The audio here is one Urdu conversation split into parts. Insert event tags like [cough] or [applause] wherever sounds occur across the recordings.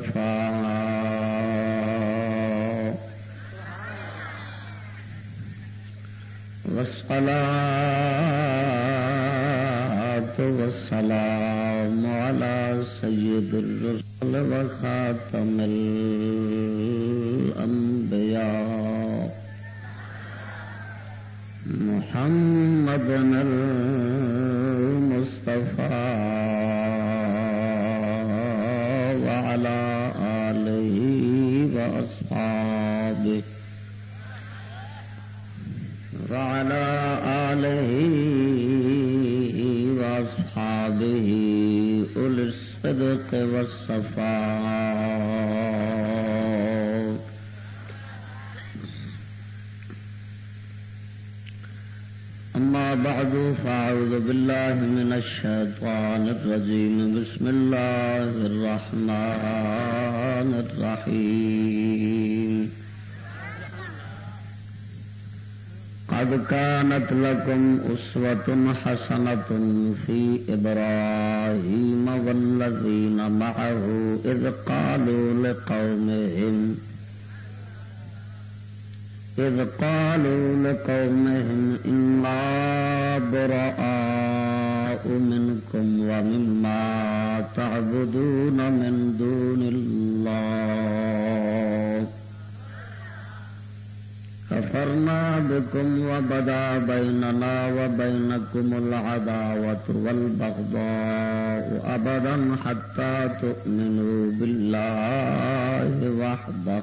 المصطفى والصلاة الرجيم. بسم الله الرحمن الرحيم. قد كانت لكم أسوة حسنة في إبراهيم والذين معه إذ قالوا لقومهم إذ قالوا لقومهم إنا تعبدون من دون الله. كفرنا بكم وبدا بيننا وبينكم العداوة والبغضاء أبدا حتى تؤمنوا بالله وحده.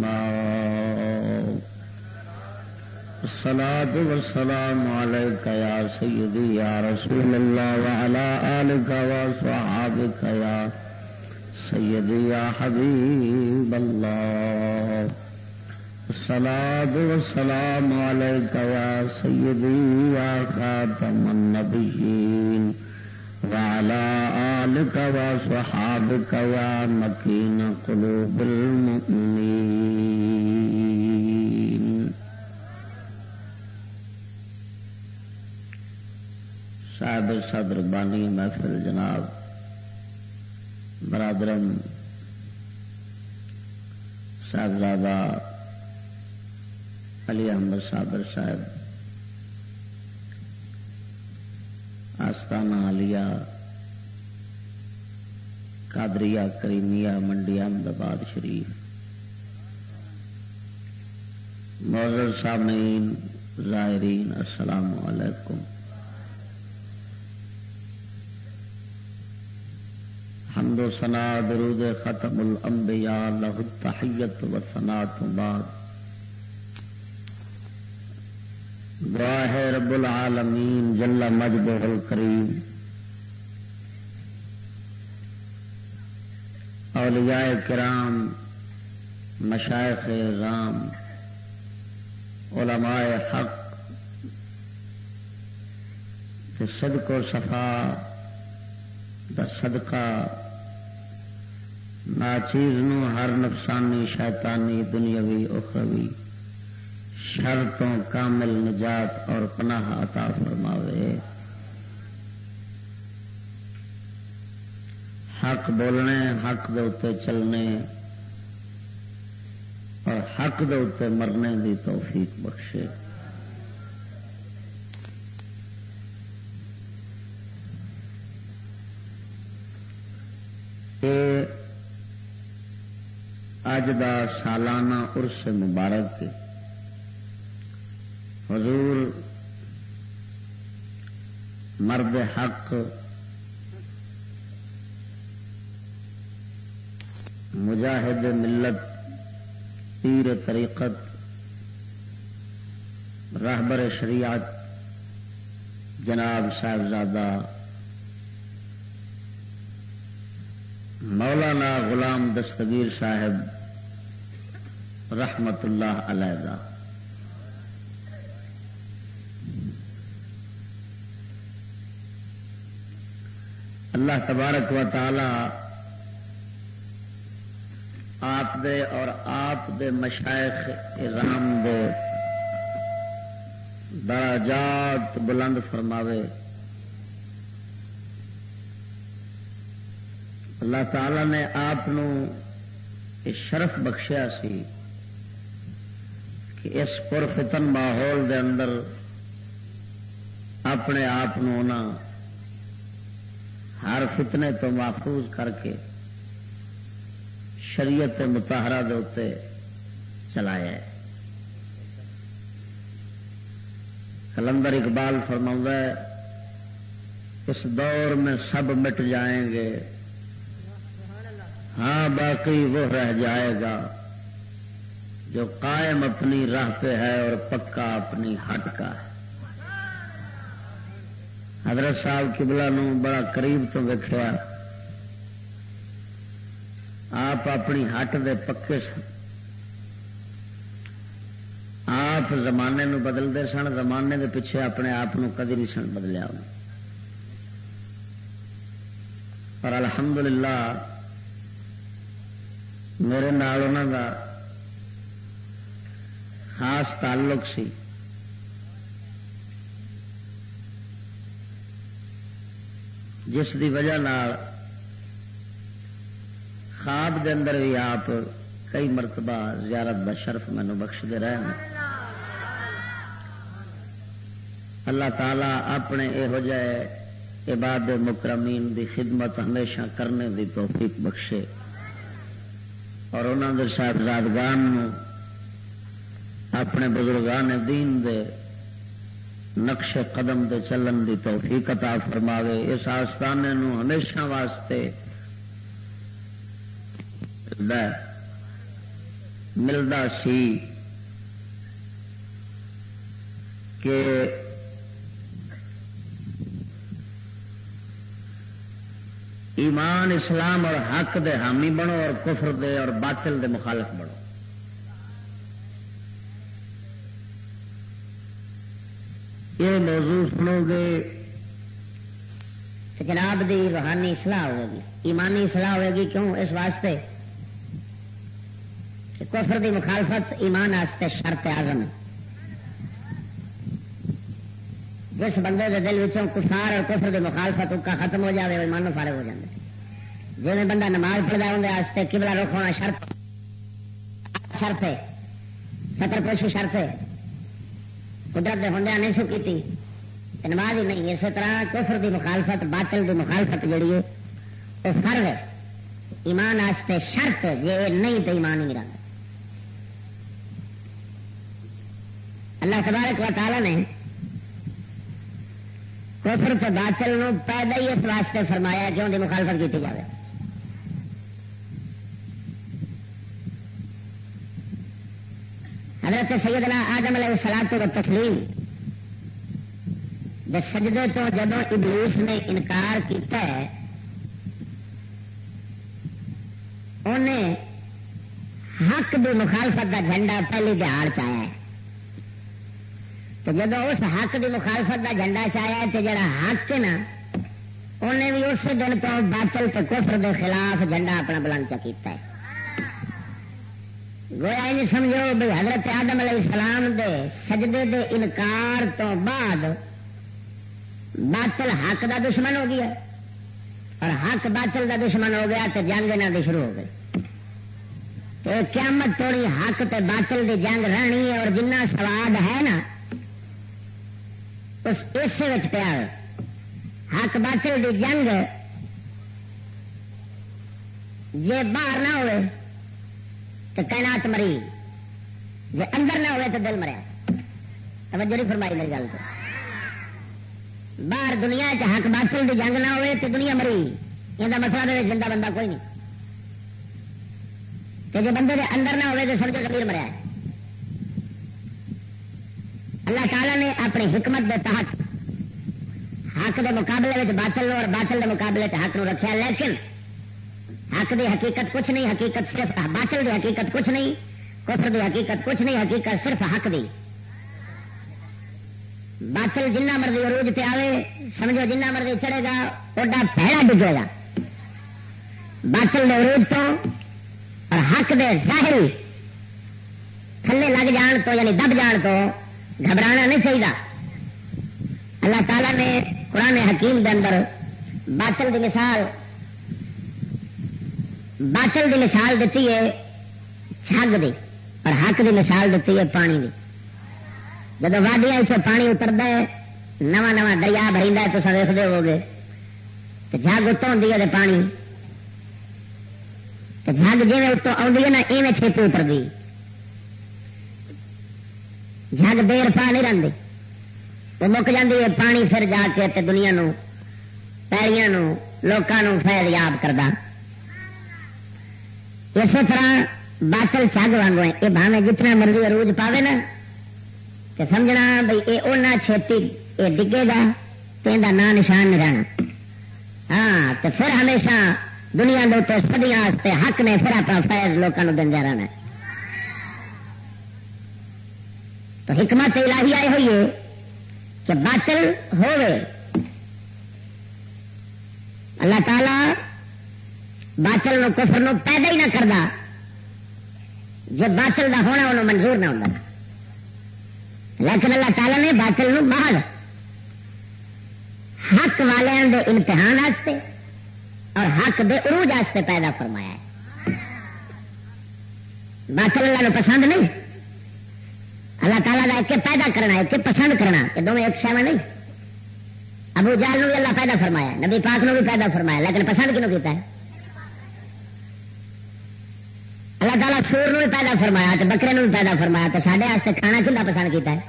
الصلاة والسلام عليك يا سيدي يا رسول الله وعلى آلك وصحابك يا سيدي يا حبيب الله. الصلاة والسلام عليك يا سيدي يا خاتم النبيين وعلى آلك وصحابك يا مكين قلوب المؤمنين. صاحب صدر بانی محفل جناب برادرم صاحبزادہ علی احمد صابر صاحب، آستانہ علیہ قادریہ کریمیا منڈی احمد آباد شریف موزر سامعین زائرین، السلام علیکم۔ حمد و سنا درود ختم الانبیاء لہ التحیت و سنا تو بعد. دعا ہے رب العالمین جل مجد الکریم. اولیاء کرام مشائق رام علماء حق صدق و صفا دا صدقہ ناچیز نو ہر نفسانی، شیطانی، دنیاوی، اخروی، شر تو کامل نجات اور پناہ عطا فرماوے۔ حق بولنے، حق دے چلنے اور حق دے مرنے دی توفیق بخشے۔ اج دا سالانہ ارس مبارک حضور مرد حق مجاہد ملت پیر طریقت راہبر شریعت جناب صاحبزادہ مولانا غلام دستگیر صاحب رحمت اللہ علیہ۔ اللہ تبارک و تعالی آپ دے اور آپ دے مشائق ارام دے درجات بلند فرماوے۔ اللہ تعالی نے آپ شرف بخشیا سی کہ اس پرفتن ماحول دے اندر اپنے آپ ہر فتنے تو محفوظ کر کے شریعت متحرہ دے اتنے چلایا ہے۔ کلندر اقبال فرما ہے اس دور میں سب مٹ جائیں گے۔ ہاں باقی وہ رہ جائے گا جو قائم اپنی راہ پہ ہے اور پکا اپنی ہٹ کا ہے۔ حضرت صاحب کبلا بڑا قریب تو ویکیا آپ اپنی ہٹ دے پکے سن۔ آپ زمانے نو بدلتے سن، زمانے دے پیچھے اپنے آپ کدی نہیں سن بدلیا۔ اور الحمدللہ میرے نال انہوں کا خاص تعلق سی۔ جس دی وجہ خواب دے اندر بھی آپ کئی مرتبہ زیارت کا شرف مینو بخشتے رہے ہیں اللہ تعالی اپنے یہو جہ عباد مکرمین دی خدمت ہمیشہ کرنے دی توفیق بخشے۔ اور انہوں نے صاحبزادگان اپنے بزرگان دین دے نقش قدم دے چلن دی توفیق عطا فرماوے۔ اس آستانے نو ہمیشہ واسطے ملتا سی کہ ایمان اسلام اور حق دے حامی بنو اور کفر دے اور باطل دے مخالف بنو۔ یہ موضوع سنو گے جناب دی روحانی سلاح ہوئے گی۔ ایمانی سلاح ہوئے گی کیوں؟ اس واسطے کہ کفر دی مخالفت ایمان آستے شرط آزم جس بندے کے دل وچوں کفار اور کفر دی مخالفت کا ختم ہو جائے ایمان فارغ ہو جائے جی بندہ نماز پڑھتا اندر کبلا رخ ہونا شرط. شرط ہے. سطر پوشی شرط ہے. قدرت ہوں نہیں سو کی نماز ہی نہیں، اسی طرح کفر دی مخالفت، باطل دی مخالفت جڑی ہے، وہ فرض ہے. ایمان آستے شرط جی نہیں تو ایمان ہی رہتا اللہ تبارک و تعالی نے کفر تو باطل نو پیدا ہی اس واسطے فرمایا کہ ان کی مخالفت کی جائے حضرت سیدنا آدم علیہ السلام تو تسلیم۔ سجدے تو جب ابلیس نے انکار کیتا ہے انہیں حق دی مخالفت کا جھنڈا پہلی دہاڑ چایا ہے۔ تو جب اس حق دی مخالفت کا جھنڈا چایا ہے، تو جڑا حق ہے نا انہیں بھی اس دن تو باطل تو کفر دے خلاف جھنڈا اپنا بلند چکیتا ہے۔ گویا نہیں سمجھو بھائی حضرت آدم علیہ السلام دے سجدے دے انکار تو بعد باطل حق دا دشمن ہو گیا اور حق باطل دا دشمن ہو گیا تو جنگ نہ شروع ہو گئی۔ تو قیامت توڑی حق تے باطل دی جنگ رہنی ہے اور جنہ سواد ہے نا، اس اسے پیا حق باطل دی جنگ، جے باہر نہ ہوئے تو کائنات مری جی اندر نہ ہوئے تو دل مریا۔ توجہ نہیں فرمائی میری گل تو۔ باہر دنیا حق باطل کی جنگ نہ ہوئے تو دنیا مری۔ یہ مسئلہ دے زندہ بندہ کوئی نہیں۔ کہ جی بندے دے اندر نہ ہوئے تو سمجھو کبھی مریا ہے۔ اللہ تعالیٰ نے اپنی حکمت کے تحت حق کے مقابلے میں باطل اور باطل کے مقابلے حق نو رکھا لیکن حق دی حقیقت کچھ نہیں، حقیقت صرف باطل دی حقیقت کچھ نہیں، کفر دی حقیقت کچھ نہیں، حقیقت صرف حق دی۔ باطل جنہ مرضی عروج پہ آئے سمجھو جنہ مرضی چڑھے گا، اوڈا پہلا ڈگے گا۔ باطل دے عروج تو اور حق دے ظاہری تھلے لگ جان تو یعنی دب جان تو گھبرانا نہیں چاہیے اللہ تعالیٰ نے قرآن حکیم دے اندر باطل دی مثال باطل دی مثال دیتی ہے، چھگ دی، اور حق دی مثال دیتی ہے پانی دی۔ جب وادیا پانی اترتا ہے، نواں نواں دریا بریدا تو سب ویستے ہو گے جگ اتوں ہوتی ہے پانی۔ جگ جی اتوں آئی ہے نا، ایویں چھتی اترتی جگ دیر پا نہیں رہتی وہ مک جاتی ہے، پانی پھر جا کے دنیا نو پیڑیاں لوگوں فیض یاب کرتا اسی طرح باطل چگ وانگو ہے۔ یہ بھاوے جتنا مرضی عروج پاوے نا تو سمجھنا بھائی یہ اُنہ چھتی یہ ڈگے گا تو یہ نام نشان نہیں رہنا۔ ہاں تو پھر ہمیشہ دنیا کے اتنے سدیاں حق نے پھر اپنا فیض لوگوں دنیا رہنا۔ تو حکمت الہی آئی ہوئی ہے کہ باطل ہوئے اللہ تعالی باطل نو کفر نو پیدا ہی نہ کرتا جو باطل دا ہونا انہوں منظور نہ ہوتا لیکن اللہ تعالی نے باطل نو محل حق والوں دے امتحان آستے اور حق دے عروج آستے پیدا فرمایا ہے۔ باطل اللہ نو پسند نہیں۔ اللہ تعالیٰ کا ایک پیدا کرنا، ایک پسند کرنا، یہ دونوں ایک شہر نہیں۔ ابو جال بھی اللہ پیدا فرمایا نبی پاک نو بھی پیدا فرمایا لیکن پسند کنوں کیتا ہے؟ اللہ تعالیٰ سور بھی پیدا فرمایا تو بکرے بھی پیدا فرمایا تو سارے کھانا کھا پسند کیتا ہے۔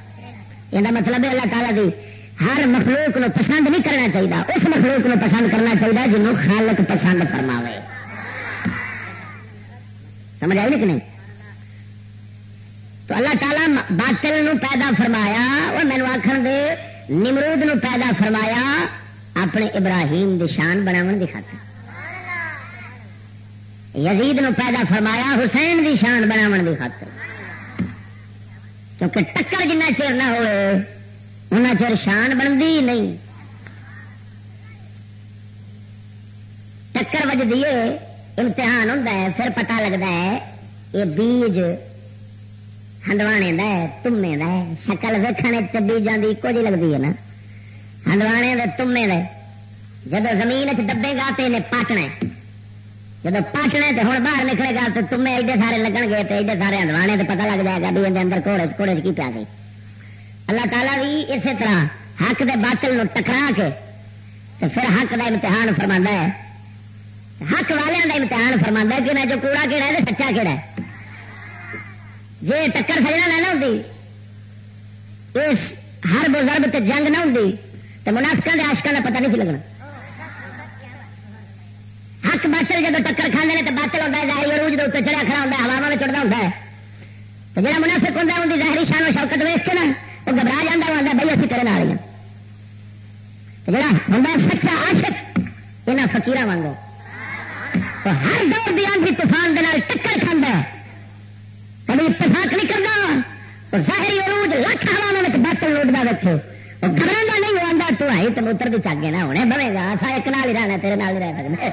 یہ مطلب ہے اللہ تعالیٰ کی ہر مخلوق نو پسند نہیں کرنا چاہیے اس مخلوق نو پسند کرنا چاہیے جنوب خالق پسند فرما سمجھ آئی کہ نہیں؟ تو اللہ تعالیٰ باطل نو پیدا فرمایا، وہ مینو آخر دے، نمرود نو پیدا فرمایا، اپنے ابراہیم دشان بناو دکھاتے یزید نو پیدا فرمایا، حسین دی شان بناو دی خاطر۔ کیونکہ ٹکر جنہ چر نہ ہوئے ان چر شان بنتی نہیں۔ ٹکر وجدی امتحان ہوتا ہے، پھر پتا لگتا ہے، یہ بیج ہنڈوانے دا ہے تمے دا ہے۔ شکل ویکھنے بیجاں کی ایک جی لگتی ہے نا۔ ہنڈوانے دے تمے دے۔ جب زمین دبے گا تو انہیں پاٹنا ہے۔ جب پاٹنا تو ہوں باہر نکلے گا تو تمہیں ایڈے سارے لگن گے تو ایڈے سارے ہندوانے تو پتا لگ جائے گا بھی اندر کوڑے کوڑے کی پیا گئی اللہ تعالیٰ بھی اسی طرح حق دے باطل نو ٹکرا کے تو پھر حق دا امتحان فرما ہے حق والوں کا امتحان فرما ہے کہ میں جو کوڑا کہڑا ہے سچا کہڑا ہے جی ٹکر سجنا نہ ہوتی اس ہر بزرگ تے جنگ نہ ہوتی تو منافقہ کے آشکا کا پتا نہیں لگنا حق باطل جب ٹکر کھانے تو باطل ہوتا ہے، ظاہری عروج کے اتنے چڑھا کھڑا ہوتا ہے ہوا میں چڑھتا ہوتا ہے۔ تو جہاں منافق ہوتا ہے ان کی ظاہری شان و شوکت ویس کے نا وہ گھبرا جاتا وہ آتا بھائی اسی کرنے والی جڑا ہوں سچا عاشق یہاں فکیر وانگو۔ تو ہر دور بھی آندھی طوفان کے ٹکر کھانا کبھی اتفاق نہیں کرنا تو ظاہری عروج لاکھ ہوا میں باطل لوٹتا رکھے وہ گھبرا نہیں وہ آتا تو آئی تو موتر بھی چاگے نہ ہونے بنے گا ایک نال ہی رہنا، تیرے نال ہی رہ سکتے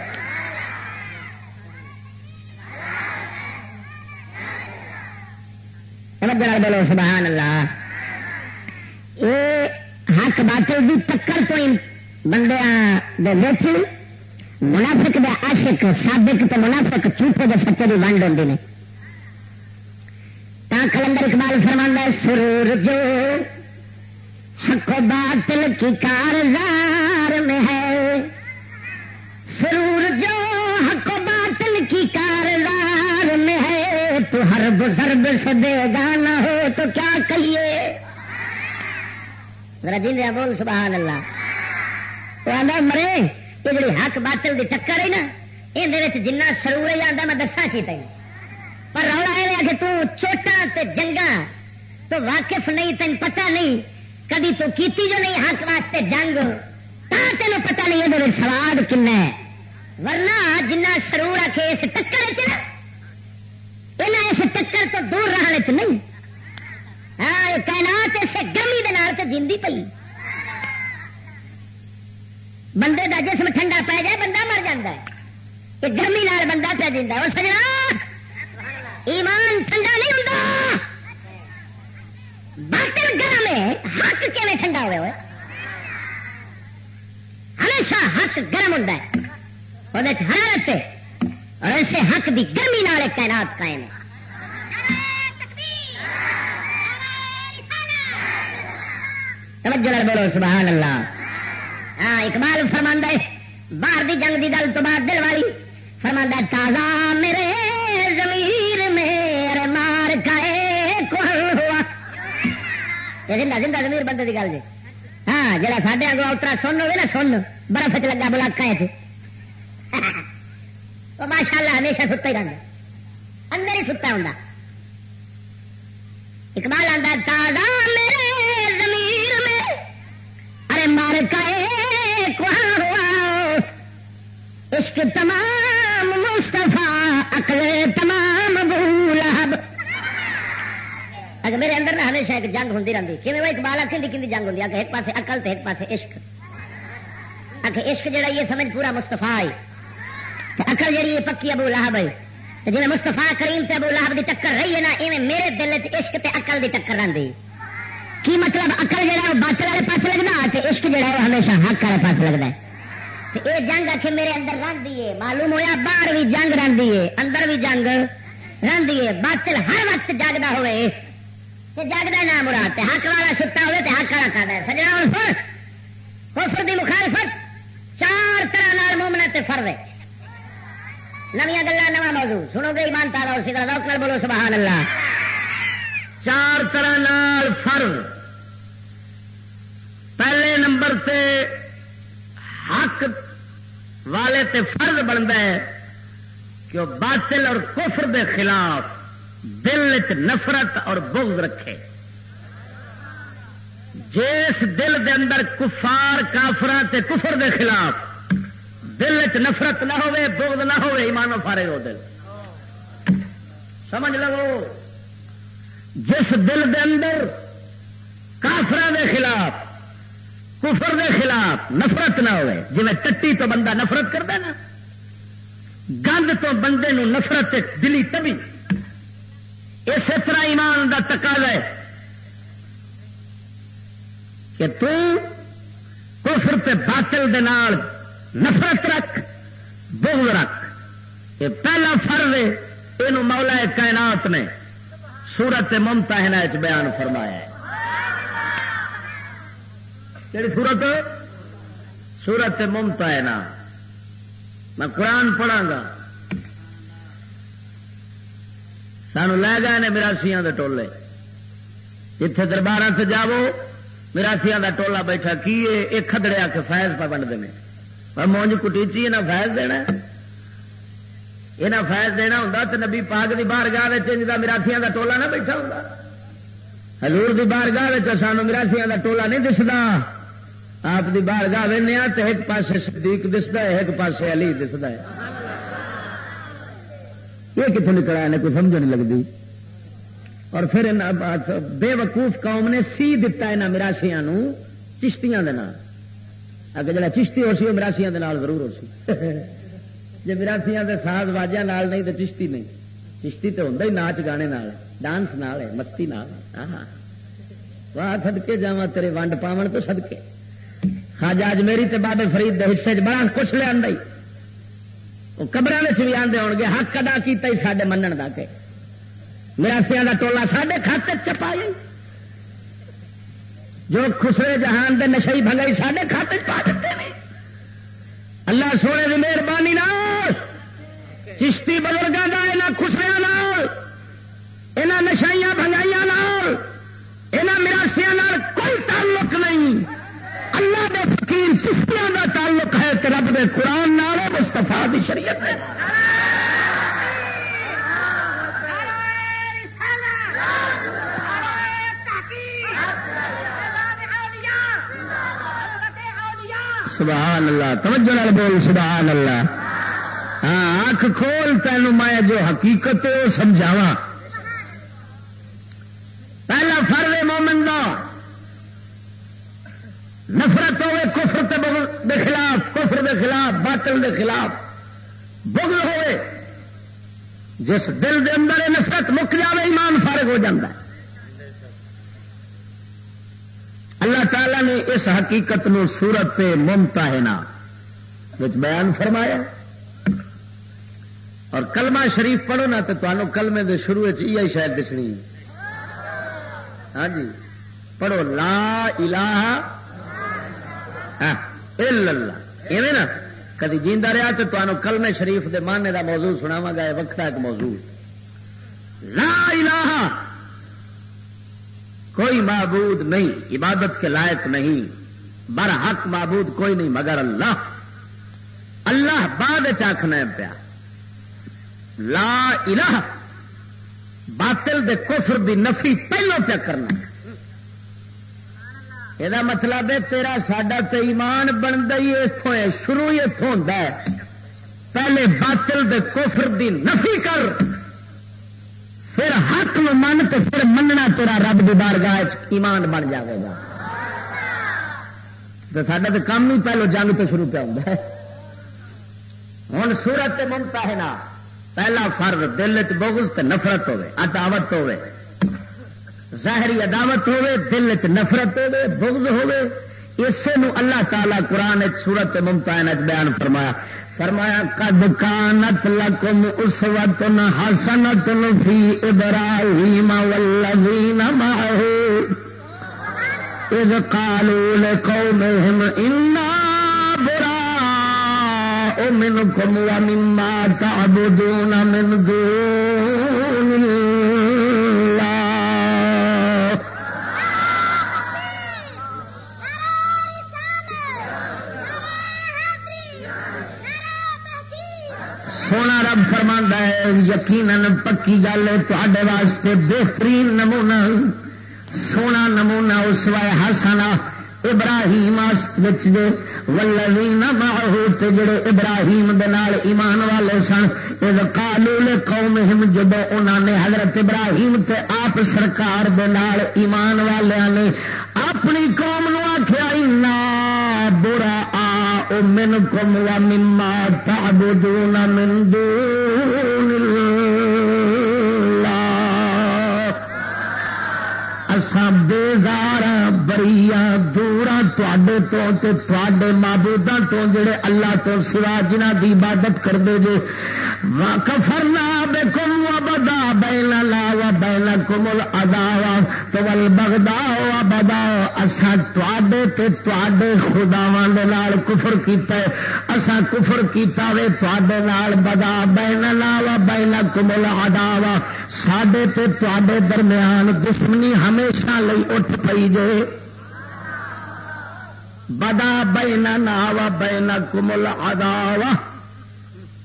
بولو سبحان اللہ۔ یہ حق باطل کی ٹکر تو بندے منافق دے عاشق، سابق تو منافق، جھوٹے دے سچے کی ونڈ ہوتے ہیں تا کلندر اقبال فرما سرور جو حق و باطل کی کارزار میں ہے۔ سرور جو بزرگ سے دے گانا ہو تو کیا کہیے رجی دیا بول، سبحان اللہ۔ آدھا مرے، یہ جی حق باطل دی ٹکر ہے نا یہ جنہ سرور آتا میں دسا کی تین پر رولا یہ کہ تو چوٹا تے جنگا تو واقف نہیں، تین پتہ نہیں، کدی تو کیتی جو نہیں حق واسطے جنگ، تا تین پتہ نہیں یہ سواد کن ورنہ جنہ سرور آ کے اس ٹکر چ اس ٹکر تو دور رہنے چ نہیں۔ ہاں کائنات اسے گرمی دے نال تے جیندی پئی۔ بندے دا جسم ٹھنڈا پی جائے، بندہ مر جاتا ہے۔ یہ گرمی نال بندہ پہ دینا وہ سجنا، ایمان ٹھنڈا نہیں ہوتا باطل گرم ہے، حق کیون ٹھنڈا ہوئے ہوئے؟ ہمیشہ حق گرم ہوتا ہے۔ وہ حرارت اور اسے حق دی گرمی نال کائنات قائم ہے۔ توجہ بولو، سبحان اللہ۔ ہاں اقبال فرما ہے، باہر دی جنگ دی گل تو بعد دل والی۔ فرما تازہ میرے زمیر میں مار کائے کون ہوا۔ زندہ زندہ زمیر بندے کی گل جی۔ ہاں جا ساڈے اگو اترا سن ہوگی نا، سن۔ برف چ لگا بلاکا [laughs] ماشاء اللہ ہمیشہ ستا ہی رہتا اندر ہی ستا ہوں اقبال آتا تازہ میرے ارے مار کائے کون ہوا۔ عشق تمام مستفا اکلے تمام بولاب اگر میرے اندر نہ ہمیشہ ایک جنگ ہوں رہی کہ وہ اقبال آخر کی جنگ ہوتی ہوں ایک پاس اکل تو ایک پاس عشق۔ آخر عشق جڑا یہ سمجھ پورا مستفا ہے۔ اکل جہی یہ پکی ابو لہب ہے۔ جی مستفا کریم سے ابو لہب کی ٹکر رہی ہے نا، ایویں میرے دل چ عشق تے اکل کی ٹکر رہی کی مطلب اکل جہا وہ باطل والے پاس لگنا عشق جہا وہ ہمیشہ حق والے پاس لگتا ہے؟ یہ جنگ آ کے میرے اندر رہی ہے، معلوم ہوا باہر بھی جنگ رہی ہے، اندر بھی جنگ رہی ہے، باطل ہر وقت جگتا ہوئے جگتا نام مراد حق والا ستا ہوئے تو حق والا کرتا ہے، سجنا کفر دی مخالفت، چار طرح نال مومنا تے فرد ہے۔ نویا گلا نواں موضوع، سنو گے ایمان تارا اسی طرح روک بولو، سبحان اللہ۔ چار طرح نال فرض۔ پہلے نمبر تے حق والے تے فرض بنتا ہے کہ وہ باطل اور کفر دے خلاف دل چ نفرت اور بغض رکھے۔ جس دل دے اندر کفار کافر تے کفر دے خلاف دل چ نفرت نہ ہوئے بغض نہ ہوئے ایمان فارے ہو دل۔ سمجھ لو جس دل دے اندر کافر دے خلاف کفر دے خلاف نفرت نہ ہوئے۔ جی ٹٹی تو بندہ نفرت کرتا نا، گند تو بندے نو نفرت دلی تبھی۔ اسی طرح ایمان کا تقاضا ہے کہ کفر تے باطل دے نال نفرت رکھ، بغض رکھ۔ یہ پہلا فرض ہے یہ مولا کائنات نے سورت ممتا بیان فرمایا ہے۔ کہڑی سورت سورت ممتا ہے نا میں قرآن پڑھا گا. سانو لے گئے نے مراسیاں دے ٹولے. اتنے دربار سے جاو مراسیاں دا ٹولا بیٹھا کی یہ کھدڑے آ کے فیض پہ بنتے ہیں. پر مونج کٹیچی یہاں فیض دینا یہاں فیض دینا ہوں تو نبی پاک کی بار گاہ چنجا مراسیاں دا ٹولا نہ بیٹھا ہوں ہزور کی بار گاہ سانو مراسیاں دا ٹولا نہیں دستا آپ کی بار گاہ تو ایک پاسے صدیق دستا ہے، ایک پاسے علی دستا ہے۔ یہ کتوں نکلا ہے کوئی سمجھ نہیں لگتی۔ اور پھر بے وقوف قوم نے سی دتا یہاں مراسیا چشتیاں اگر جڑا چشتی ہو سی، وہ مراسیا ضرور ہو سی۔ [laughs] جی مراسیا کے ساز واجہ نال نہیں تو چشتی نہیں۔ چشتی تو ہوں ہی ناچ گانے نال، ڈانس نال ہے، مستی نال۔ واہ سدکے جا تیرے ونڈ پاون تو سدکے خاجا اج میری تے بابے فرید دے حصے چ بڑا کچھ لیا قبر بھی آدھے ہو گے، حق ادا کیا ہی سارے من کا کہ۔ مراسیا کا ٹولا سڈے کھاتے چپا چپائی جو خسرے جہان دے نشئی بھگائی سڈے کھاتے پا دیتے ہیں اللہ سونے کی مہربانی چشتی بزرگوں کا یہاں خسریا یہاں نشائیاں بھگائیاں یہاں مراسیا دا تعلق ہے کہ رب دے قرآن نال مستفا دی شریعت ہے۔ سبحان اللہ، توجہ نال بول سبحان اللہ۔ ہاں اکھ کھول تین میں جو حقیقت سمجھاوا پہلا فرد مومن دا۔ نفرت ہوئے کفر دے خلاف، کفر دے خلاف، باطل دے خلاف بغل ہوئے، جس دل دے اندر نفرت مک جائے ایمان فارغ ہو جاتا ہے۔ اللہ تعالی نے اس حقیقت نو سورت ممتا ہے نا بیان فرمایا۔ اور کلمہ شریف پڑھو نا تو تمہوں کلمے دے شروع یہ شاید دسنی۔ ہاں جی پڑھو لا الہ الا ہاں۔ اللہ۔ ایویں نا، کدی جیندہ رہا تو تمہوں کلمے شریف دے ماننے دا موضوع سناوا گا وکرا ایک موضوع۔ لا الہ، کوئی معبود نہیں، عبادت کے لائق نہیں۔ بر حق معبود کوئی نہیں، مگر اللہ۔ اللہ بعد آخنا پیا۔ لا الہ، باطل دے کفر دی نفی پہلو پیا کرنا۔ یہ مطلب ہے تیرا ساڈا تو ایمان بنتا ہی اتوں ہے شروع ہی اتوں ہوتا ہے پہلے باطل دے کفر دی نفی کر پھر حق نو من تو پھر مننا تیرا رب دی بارگاہ ایمان بن جاوے گا تو ساڈا تو کام نہیں پہلو جنگ تو شروع پہ ہوتا ہے ہوں سورت ممتا ہے نا پہلا فرد دل چ بغض تے نفرت ہوے عداوت ہوے ظاہری عداوت ہوے دل چ نفرت ہوے بغض ہوے اسے نو اللہ تعالی قرآن سورت ممتا بیان فرمایا۔ فرمایا کد کانت لکم اسوت حسنت فی ابراہیم والذین معه۔ اذ قالوا لقومهم انا براء منكم ومما تعبدون من دون الله۔ سونا رب فرما ہے، یقیناً پکی گل ہے تے واسطے بہترین نمونہ، سونا نمونہ اس وائے ہسنا ابراہیم ولوین ماہو تے جڑے ابراہیم دنال ایمان والے سن یہ کالو قوم ہم جب انہوں نے حضرت ابراہیم تے آپ سرکار دنال ایمان والے نے، اپنی قوم نو آخیا نا برا آ من کم و مما تعبدون من دون اساں بیزار بری دورا تے معبوداں تو جڑے اللہ تو سوا جنہ دی عبادت کرتے جے۔ کفرنا بے کم و بدا بین لا تو بغدا و بدا اسا تے تے خداواں دے نال کفر کیتا ہے۔ اسا کفر کیتا وے تے بدا بین لا و بین کمل ساڈے تے تے درمیان دشمنی ہمیشہ لئی اٹھ پئی جے۔ بدا بین نا و بین کمل ادا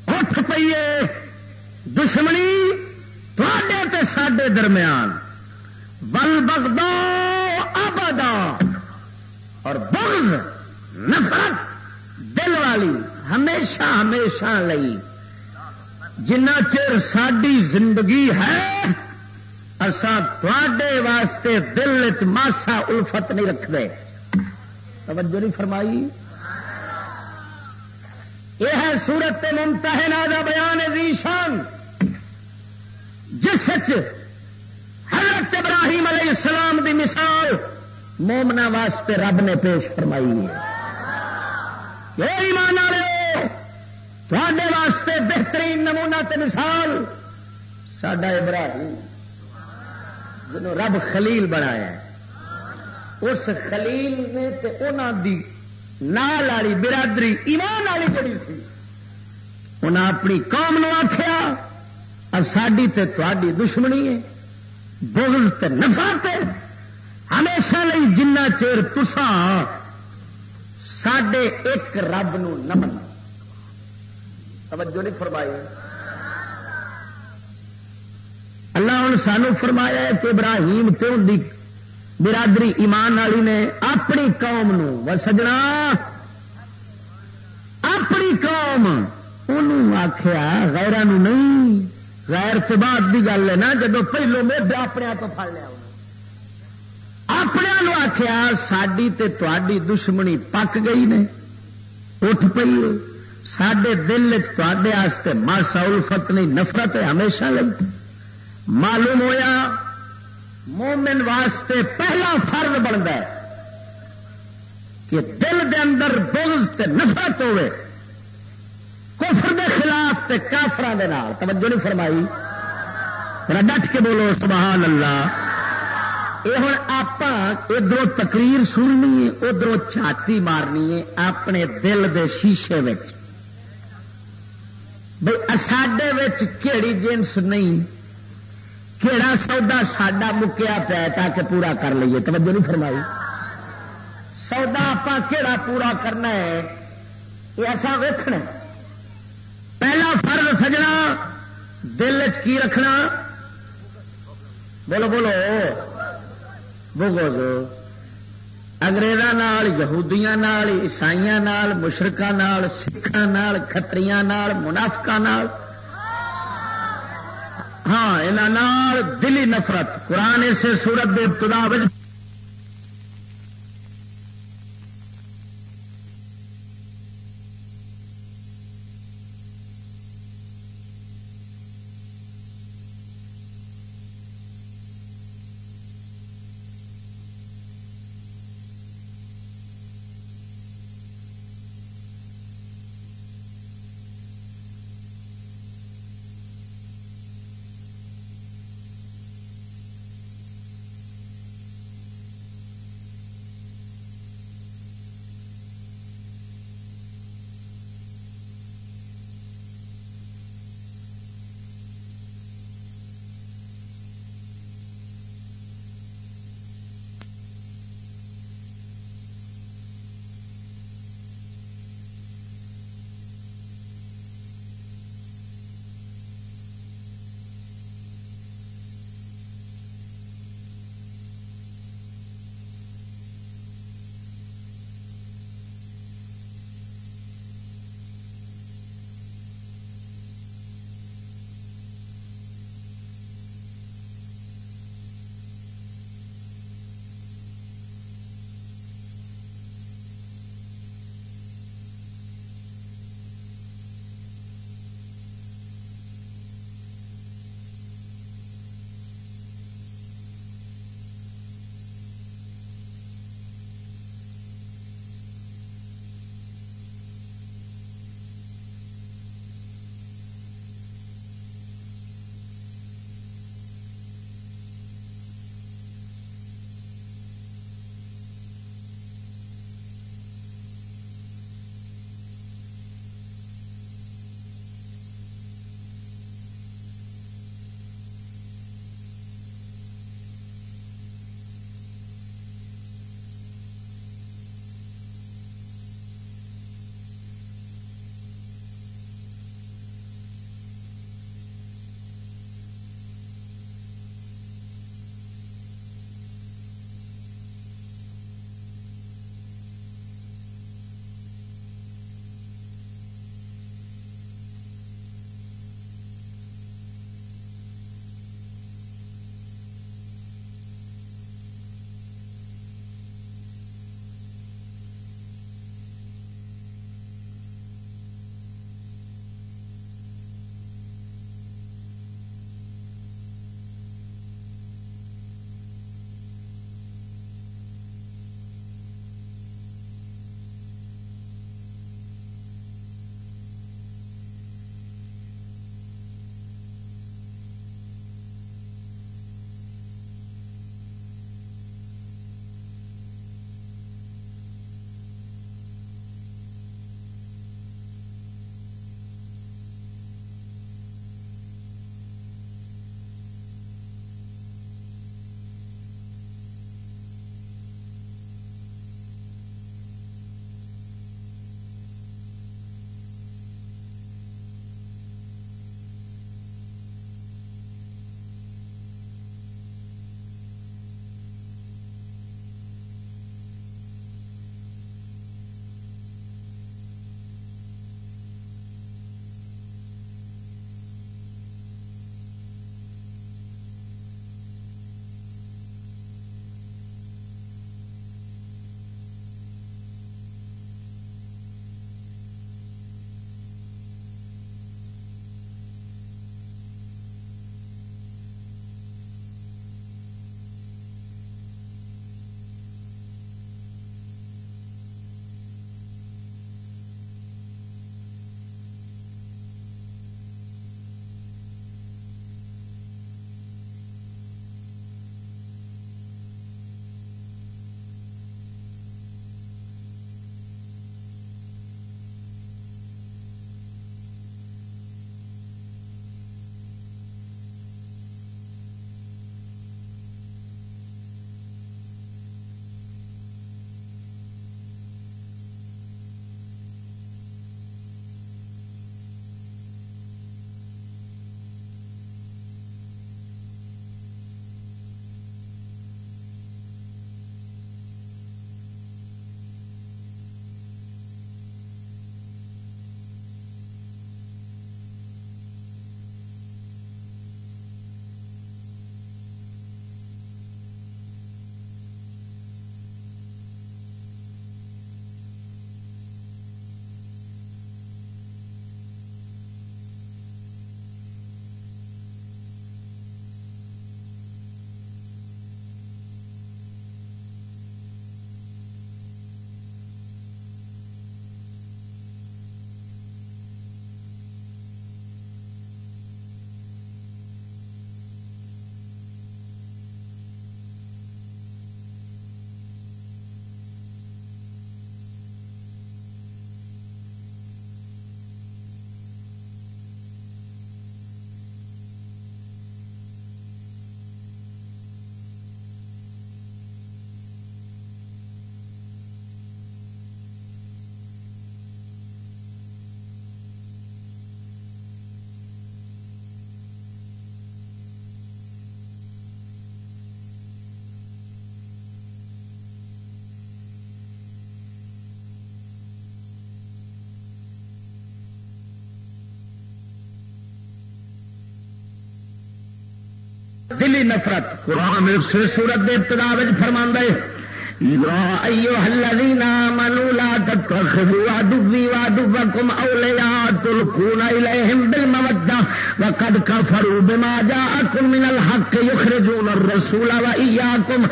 اٹھ پیے دشمنی تے ساڈے درمیان بل بغدو ابدا اور بغض، نفرت، دل والی ہمیشہ ہمیشہ لئی۔ جنا چر ساری زندگی ہے، اسا تے واسطے دل چ ماسا الفت نہیں رکھتے توجہ نہیں فرمائی؟ یہ ہے سورت ممتحنا دا بیان ریشان جس حضرت ابراہیم علیہ السلام دی مثال مومنا واسطے رب نے پیش فرمائی ہے۔ ایمان والے تھوڑے واسطے بہترین نمونہ تے مثال سڈا ابراہیم جنہوں رب خلیل بنایا اس خلیل نے تے انہوں دی نال والی برادری ایمان والی جڑی سی انہیں اپنی قوم نو آخیا اور ساری تے تاری دشمنی ہے، بغض تے نفرت ہمیشہ لئی جنہ چیر تسا سڈے ایک رب نو نہ من توجہ نہیں فرمائی۔ اللہ ہوں سانو فرمایا کہ ابراہیم تے ان برادری ایمان والی نے اپنی قوم نو سجنا۔ اپنی قوم ان آخیا غیران نہیں۔ غیر سے بعد کی گل ہے نا جب پہلو میں اپنے آپ پڑ لیا اپنے آخیا ساری تی دشمنی پک گئی نے، اٹھ پی سڈے دل چاستے ماسا الفت نہیں، نفرت ہے ہمیشہ لگ معلوم ہویا، مومن واسطے پہلا فرد بنتا ہے کہ دل دے اندر بغض تے نفرت ہوے کفر دے خلاف تے کافران دے نال، توجہ نہیں فرمائی۔ ڈٹ کے بولو، سبحان اللہ۔ یہ ہوں آپ ادھر تقریر سننی ہے ادھر چھاتی مارنی ہے، اپنے دل دے شیشے بھائی ساڈے کہڑی جنس نہیں کہڑا سودا ساڈا مکیا پیا تاکہ پورا کر لیے توجہ نہیں فرمائی۔ سودا آپ کہڑا پورا کرنا ہے، یہ ایسا ویکنا پہلا فرض سجنا، دل کی رکھنا؟ بولو بولو۔ بغض۔ اگریزوں یہودیاں عیسائی مشرقوں سکھان کتری منافق ہاں یہاں دلی نفرت۔ قرآن اسے سورت کے ابتدا دلی نفرت۔ قرآن سے سورت دے ابتدا فرما ہے لا وقد كفروا بما جاءكم من الحق يخرجون الرسول وإياكم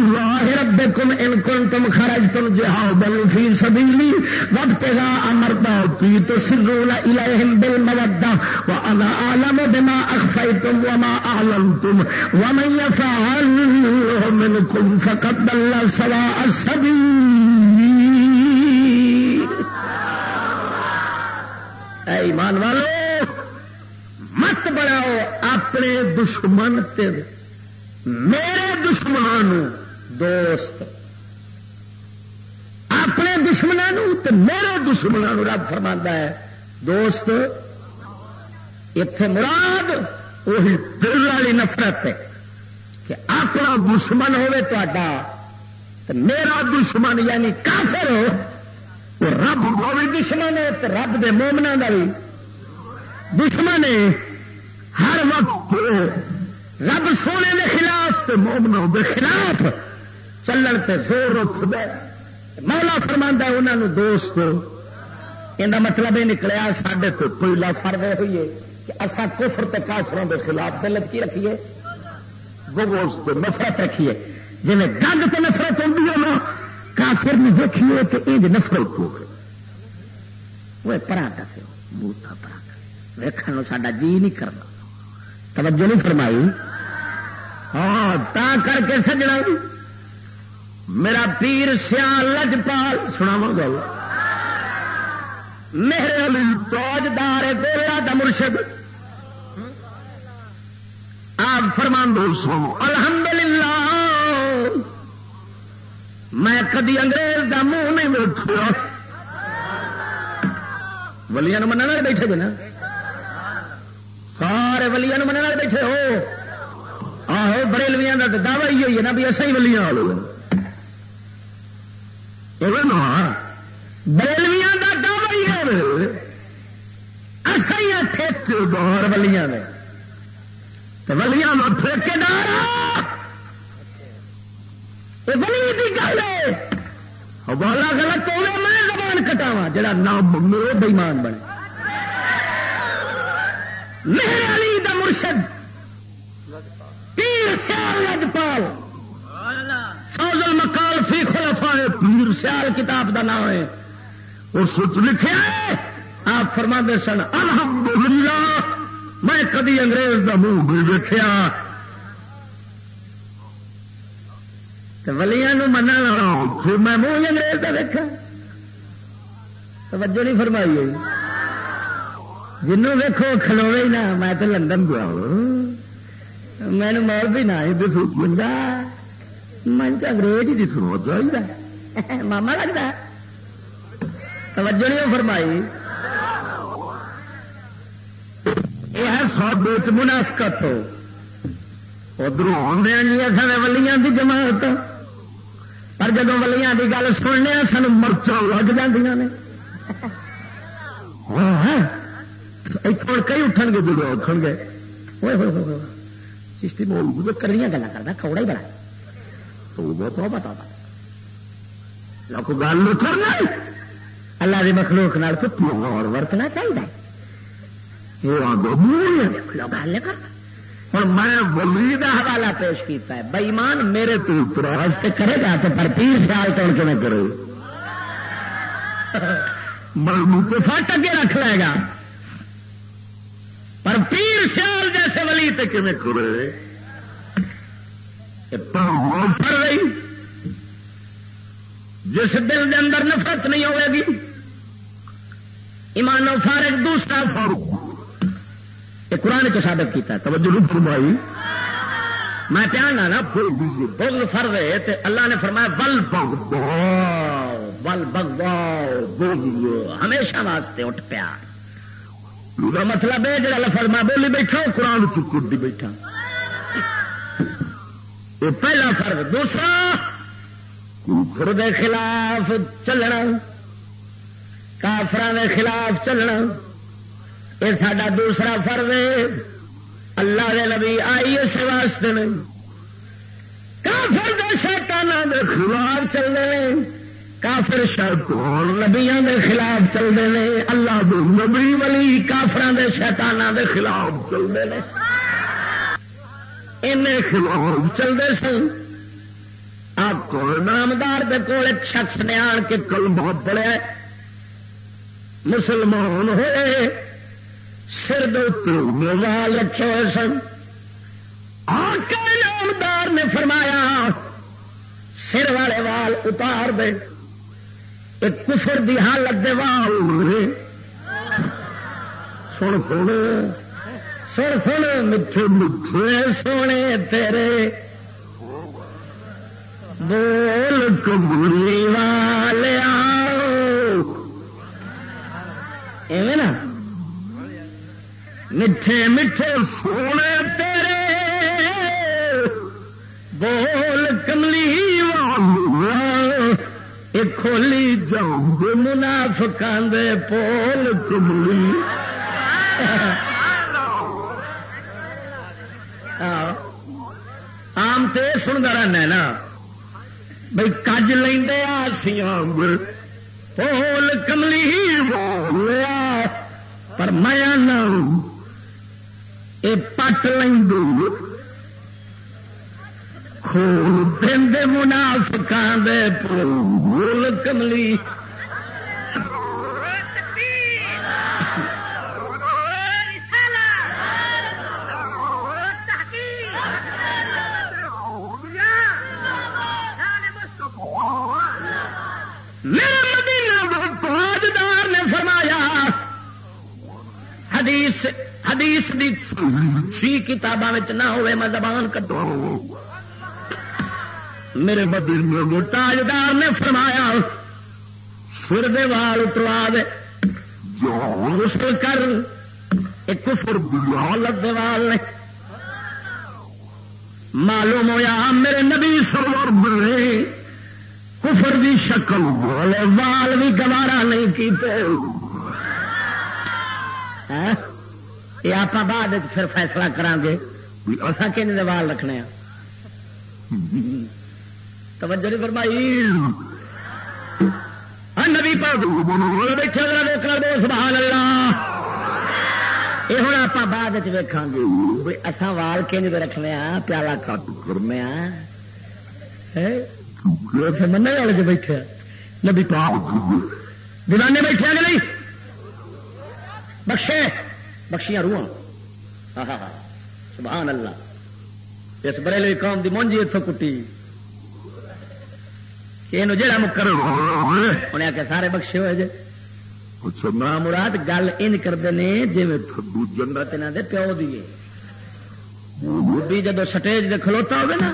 أن تؤمنوا بالله ربكم إن كنتم خرجتم جهادا في سبيلي وابتغاء مرضاتي تسرون إليهم بالمودة وأنا أعلم بما أخفيتم وما أعلنتم ومن يفعل منكم فقد دل سوا السبيل اے ایمان والو، مت بناؤ اپنے دشمن تے میرے دشمنوں دوست اپنے دشمنوں میرے دشمنوں رب فرما ہے۔ دوست اتے مراد وہی دل والی نفرت ہے کہ اپنا دشمن ہوے تو میرا دشمن یعنی کافر ہو، وہ رب وہ بھی دشمن ہے تو رب دے مومنا کا بھی دشمن ہے۔ ہر وقت رب سونے کے خلاف تو مومنا کے خلاف۔ چلن تے زور رکھ دے مولا فرما انہوں نے دوست۔ یہ مطلب یہ نکلیا سڈے تو پہلا فرد ہوئی ہے کہ اصا کفر تے کافروں کے خلاف دل کی رکھیے؟ وہ نفرت رکھیے۔ جی گند تو نفرت ہوتی ہے نا، کافر نے دیکھیے تو یہ نفرت ہو گئی۔ وہ پرا دس بوتا پرا ویکن سا جی نہیں کرنا۔ توجہ نہیں فرمائی؟ ہاں تا کر کے سجنا۔ میرا پیر سیال لجپال سنا گل۔ میرے علی تاجدار دورا دا مرشد۔ آپ فرمان دو سو الحمدللہ، میں کدی انگریز دا منہ نہیں ویٹیا ولیاں من بیٹھے جی نا۔ سارے ولیاں من بیٹھے ہو۔ آہو، بریلویاں کا دعوی ہی ہوئی ہے نا بھی اصل ہی ولیاں والے بریلویاں کا دعوی ہے اصل ٹھیکار ولیاں نے ولیاں ٹھیکار ولی کی گل ہے حوالہ غلط ہو میں زبان کٹاوا جڑا نام میرے بےمان بنے میرے علی دا مرشد پیر سیال لجپال فوزل مکال فی خلفا پیر سیال کتاب دا نام ہے۔ اس لکھا ہے، آپ فرما دے سن، الحمدللہ، میں کدی انگریز کا منہ بھی دیکھا ولیا من میں منہ انگریز کا دیکھا توجہ نہیں فرمائی ہوئی۔ جنوں دیکھو کھلوے ہی نہ، میں تو لندن گیا میں مول بھی نہ بندہ من تو انگریز ہی دسو چاہیے ماما لگتا توجہ نہیں فرمائی یہ ہے سو منافقت ادھر آدھے جی اصل ولیاں کی جماعت پر جب ولیاں کی گل سننے سن مرچا لگ جی اتوں کئی اٹھن گے جڑے اٹھ گے چشتی بول کرنی گلا کرتا کھوڑا ہی بڑا تو بہت پتا لوگ گل کرنا اللہ کی مخلوق اور ورتنا چاہیے ہوں میں ولی کا حوالہ پیش کیتا ہے۔ بئیمان میرے تو اتراج تو کرے گا تو پر تیر سال توڑ کے میں کرے؟ منہ فٹ اگے رکھ لے گا۔ پر پیر سیال جیسے ولی تے کیون کرے؟ فر رہی۔ جس دل دے اندر نفرت نہیں ہوئے گی ایمانو فارغ دوسرا فاروق۔ یہ قرآن چ ثابت کیتا ہے، توجہ نہیں فرمائی۔ میں پیار نہ بغض فرض ہے تے اللہ نے فرمایا، بل بغضاؤ بل بغضاؤ بغض ہمیشہ واسطے اٹھ پیار۔ مطلب ہے، جڑا لفظ میں بولی بیٹھا قرآن چی بیٹھا۔ یہ پہلا فرض۔ دوسرا دے خلاف چلنا کافران دے خلاف چلنا یہ سڈا دوسرا فرض ہے۔ اللہ دے نبی آئی اس واسطے نہیں کافر دے شیطانہ دے خلاف چل رہے کافر شیطان نبیاں دے خلاف چلتے ہیں اللہ دے نبی ولی کافران دے شیطانہ دے خلاف چلتے ہیں ان خلاف چلتے سن۔ آپ کو نامدار دے کول ایک شخص نے آن کے کلمہ پڑیا مسلمان ہوئے، سر دوال رکھے ہوئے سن۔ نامدار نے فرمایا، سر والے وال اتار دے۔ ایک کفر دی حالت دے وال سن سن سن سن، میٹھے میٹھے، سونے تیرے۔ بول کملی والے ایویں نا۔ میٹھے میٹھے سونے تیرے۔ بول کملی والے کھولی جاؤں گے منافقان دے پول کملی۔ آم تو سنتا رہنا نا۔ بھائی کج لیا پول کملی بولیا پر میں یہ پٹ لیں کھول دیندے منافقان دے پول کملی حدیث حدیث دی سی کتاباں نہ ہوئے، میں زبان کٹو میرے بدل تاجدار نے فرمایا، سر دے وال اتروا دے۔ غسل کر ایک کفر حالت دے وال نے۔ معلوم ہوا میرے نبی سرور بنے کفر دی شکل والے وال بھی گوارا نہیں کیتے۔ ہاں؟ یہ آپ بعد پھر فیصلہ کران گے اصا کہ وال رکھنے ہیں توجہ نہیں فرمائی؟ ہاں، نبی بیٹھے روکنا سبحان اللہ۔ یہ ہوں آپ بعد ویکا گے اصا وال کنج رکھنے ہاں پیالہ کٹ کرنے من والے بیٹھے نبی دیوانے بیٹھے کہ نہیں؟ بخشے۔ بخشیاں روح سبحان اللہ۔ اس بریلوی قوم دی مونجی اتوں کٹی۔ یہ جڑا مکر انہیں آ کے سارے بخشے ہوئے جی ماں مراد گل ان کرتے ہیں جی جنت یہاں کے پیو دیے بڑھی جدو سٹیج دے کھلوتا ہوگا نا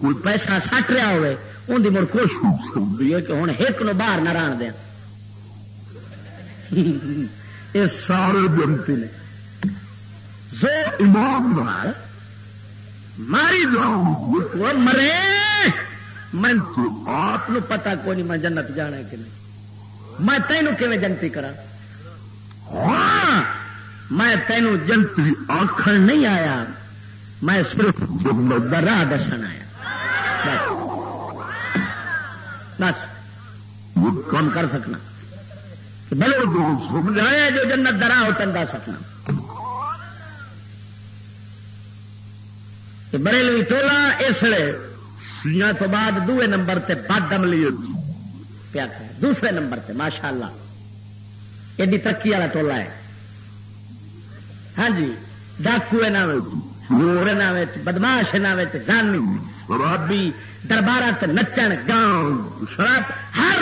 کوئی پیسہ سٹ رہا ہوئے ان کی مڑ کوشش ہوتی ہے کہ ہوں ایک نو باہر نہ ران دیا۔ [laughs] یہ سارے جنتی نے۔ جو ایمان نال ماری جاؤں مرے۔ میں آپ پتا کوئی نہیں میں جنت جانا کہ نہیں۔ میں تینوں کیون جنتی کرا ہاں میں تینوں جنتی آخر نہیں آیا۔ میں صرف راہ دسن آیا۔ بس۔ کون کر سکنا۔ بلو سمجھایا جو جنت درا ہو تن دس سکنا بریلوی ٹولا اس لیے تو بعد دوے نمبر تے بد عملی پیا دوسرے نمبر تے ماشاء اللہ ایڈی ترقی والا ٹولا ہے۔ ہاں جی ڈاکو چور بدماش جانی رابی دربار نچن، گاؤں، شراب، ہر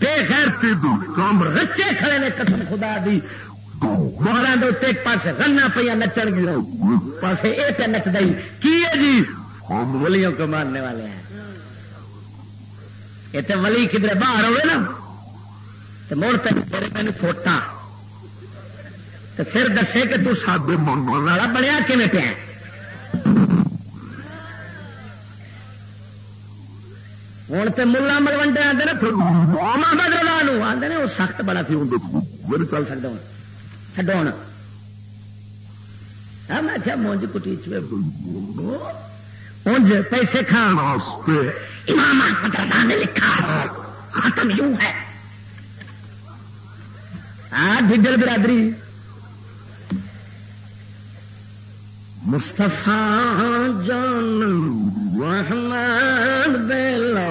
بے غیرتی کام رچے کھڑے نے قسم خدا دی۔ موہرا دو ایک پاس رنا پہ نچن گیا پاس یہ پہ نچ دئی۔ کی ہے جی؟ ہم ولیوں کو ماننے والے ہیں۔ یہ تو ولی کدھر باہر ہوئے نا؟ تو مڑ تک مینو فوٹا تو پھر دسے کہ تو سابے من والا بنیا کھے پیا؟ ہوں تو ملا ملوڈے آتے نا محمد رضا آتے وہ سخت بڑا تھی میرے چل سکتا ہوں۔ چڈو ہوں۔ ہاں، میں کیا مونج کٹیچ انج پیسے کھان امام احمد رضا نے لکھا۔ ہے ختم یوں ہے۔ ہاں ڈڈل برادری۔ مستفا جان رحمان بلا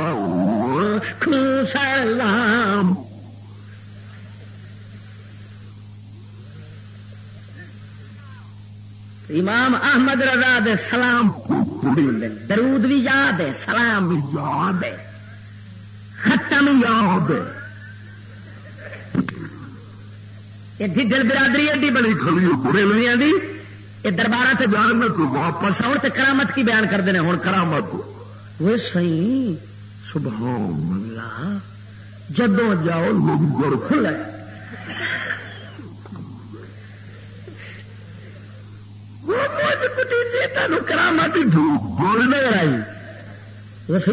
سلام۔ امام احمد رضا دے سلام، درود بھی یاد ہے، سلام بھی یاد ہے، ختم یاد یہ ڈل برادری ایڈی بڑی کھلی ریلویا کی یہ دربار سے جان میں واپس آؤ تو کرامت کی بیان کرتے ہیں ہوں کرامت وہ سی سبحان اللہ جدو جاؤ لوگ گڑ کھلا تینوں کرامت گول نظر آئی وہ سی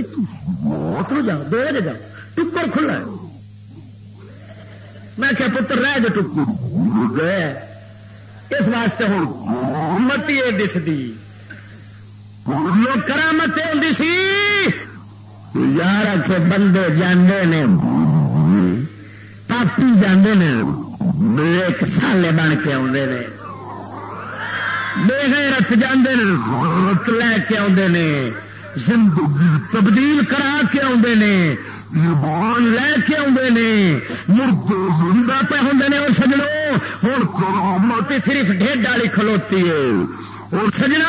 موت ہو جاؤ، دو بجے جاؤ ٹکر کھلا میں کیا پتر، رہ جو ٹکر۔ گئے۔ اس واسطے ہوں متی دستی کرامت آتی سی، یار کے بندے جانے نے، پاپی جانے نے، ایک سالے بن کے آدھے نے میرے رت جانے رت لے کے آدھے نے، زندگی تبدیل کرا کے آدھے نے ایمان لے کے آدھے نے مردے زندہ پہ ہوں نے اور سجڑوں ہوں کرامت صرف ڈیڈ والی کھلوتی ہے۔ اور سجنا،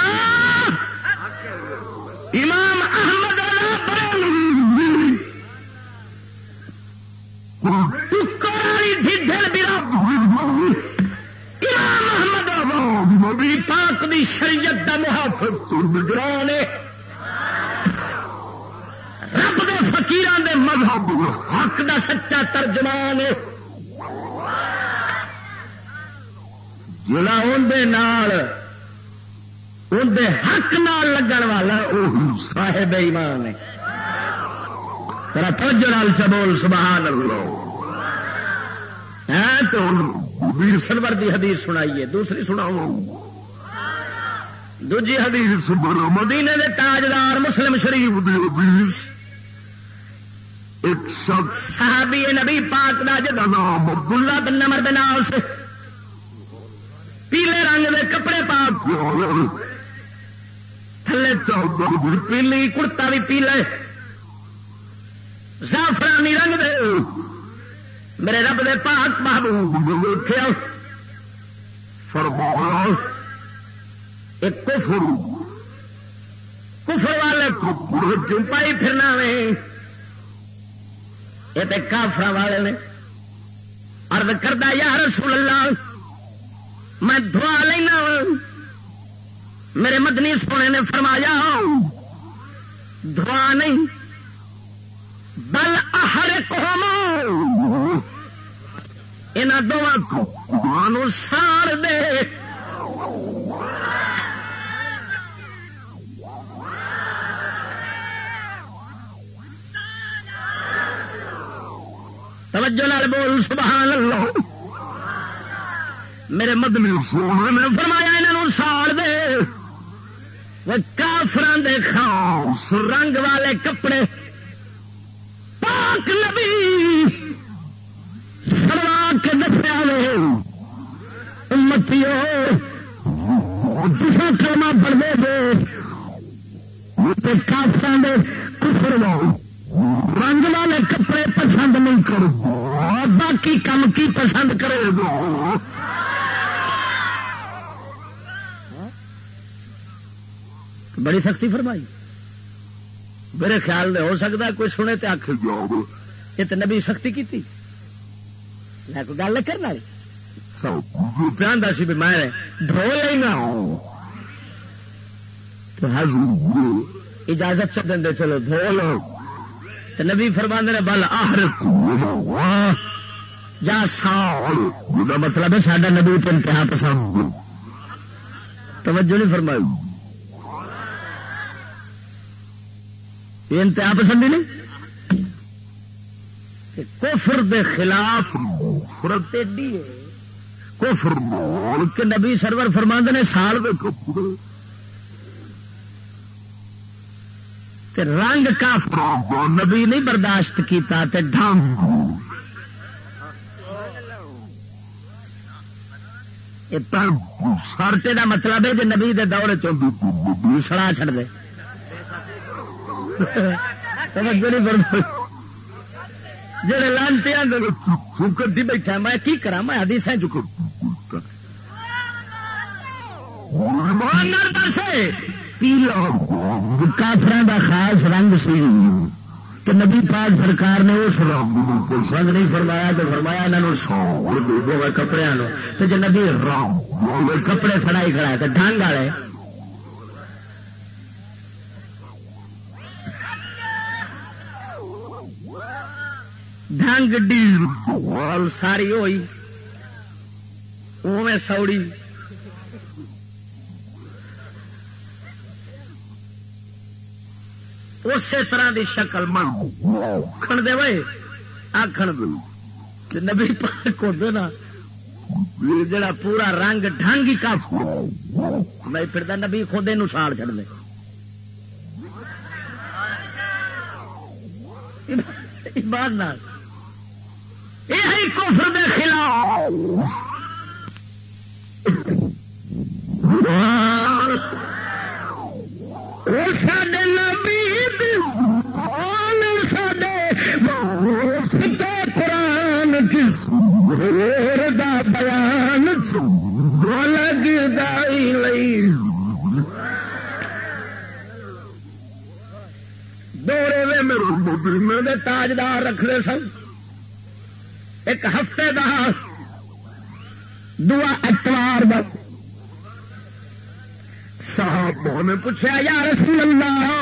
امام احمد نبی پاک دی شریعت دا محافظ مذہب حق دا سچا ترجمان جلا اندر اندر حق نال لگن والا وہ صاحب ایمان ہے۔ ترا توجہ نال چبول سبحان اللہ۔ ہے تو ویر سنور دی حدیث سنائیے، دوسری سناؤ۔ دوجی حدیث مدینے دے تاجدار مسلم شریف دی حدیث۔ ایک شخص صحابی نبی پاک دا جدا نام عبداللہ بن نمر دے نام سے پیلے رنگ دے کپڑے پاک تھلے چودہ بھی پیلی کڑتا بھی پیلے۔ زعفرانی رنگ دے۔ میرے رب دے پاک محبوب ویخیا فرمایا ایک کفر کفر والے کپڑے کیوں پائی پھرنا وے۔ یہ تو کافر والے نے ارد کردہ یا رسول اللہ، میں دعا لینا میرے مدنی سونے نے فرمایا، دعا نہیں، بل ہر ان دونوں سار دے۔ توجہ نال بول، سبحان اللہ۔ میرے مدنی نے فرمایا انہوں ساڑ دے۔ کافران دے خاص رنگ والے کپڑے۔ پاک نبی سروا کے دسیا امتی جس کلمہ پڑھتے تھے کافر دے کفر رنگ والے کپڑے پسند نہیں کرو۔ باقی کم کی پسند کرے گا بڑی سختی فرمائی۔ میرے خیال میں ہو سکتا ہے کوئی سنے تو آخ یہ تو نبی سختی کی تھی میں کوئی گل کرنا پیاندا سی بھی میں دھو لینا۔ اجازت دیں چلو دھو لو تو نبی فرما نے، بل آہر جا سال مطلب ہے سڈا نبی تو انتہا پسند. توجہ نہیں فرمائی. یہ انتہا پسندی نہیں؟ کفر دے خلاف فرت ایڈی ہے. کفر کہ نبی سرور فرماند نے، سال میں رنگ کا نبی نہیں برداشت کیتا تے ڈھنگ سرٹے کا مطلب ہے جی نبی دے دور چڑا چڑ دے۔ جڑے لانتے چکر بیٹھا میں کی کرا میں حدیث چکر۔ پیلا کافر کا خاص رنگ سی۔ تو نبی پاک سرکار نے اس رنگ نہیں فرمایا تو فرمایا انہوں سو کپڑے تو جی نبی کپڑے فڑائی کھڑا تو ڈنگ والے۔ ڈنگ ڈیل ساری ہوئی۔ اوے سوڑی۔ اسی طرح دی شکل من دے وے آخر نبی پاک کو نا جڑا پورا رنگ ڈنگ ہی کاف میں پھر نبی خود یہ ساڑ چڑھ دے۔ ایمان یہ کفر دے خلاف۔ سڈے دورے میرے تاجدار رکھتے سن۔ ایک ہفتے دا دعا اتوار دا۔ صاحب نے پوچھا، یا رسول اللہ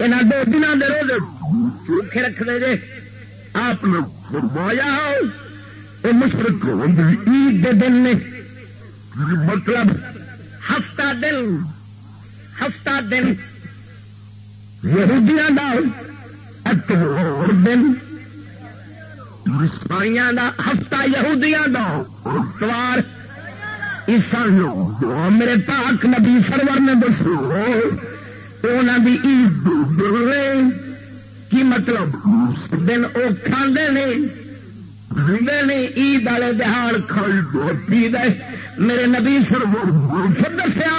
یہاں دو دنوں کے روزے چوکھے رکھتے جے، آپ نے فرمایا یہ مشرق عید کے دن نے۔ مطلب ہفتہ دن ہفتہ دن یہودیاں دا اتوار دن عیسائی دا، ہفتہ یہودیاں دا اتوار عیسائی میرے پاک نبی سرور نے دسو۔ انہوں دی عید کی مطلب؟ دن وہ کھانے نے عید والے دہاڑ کھائی پی دے۔ میرے نبی سرور دسیا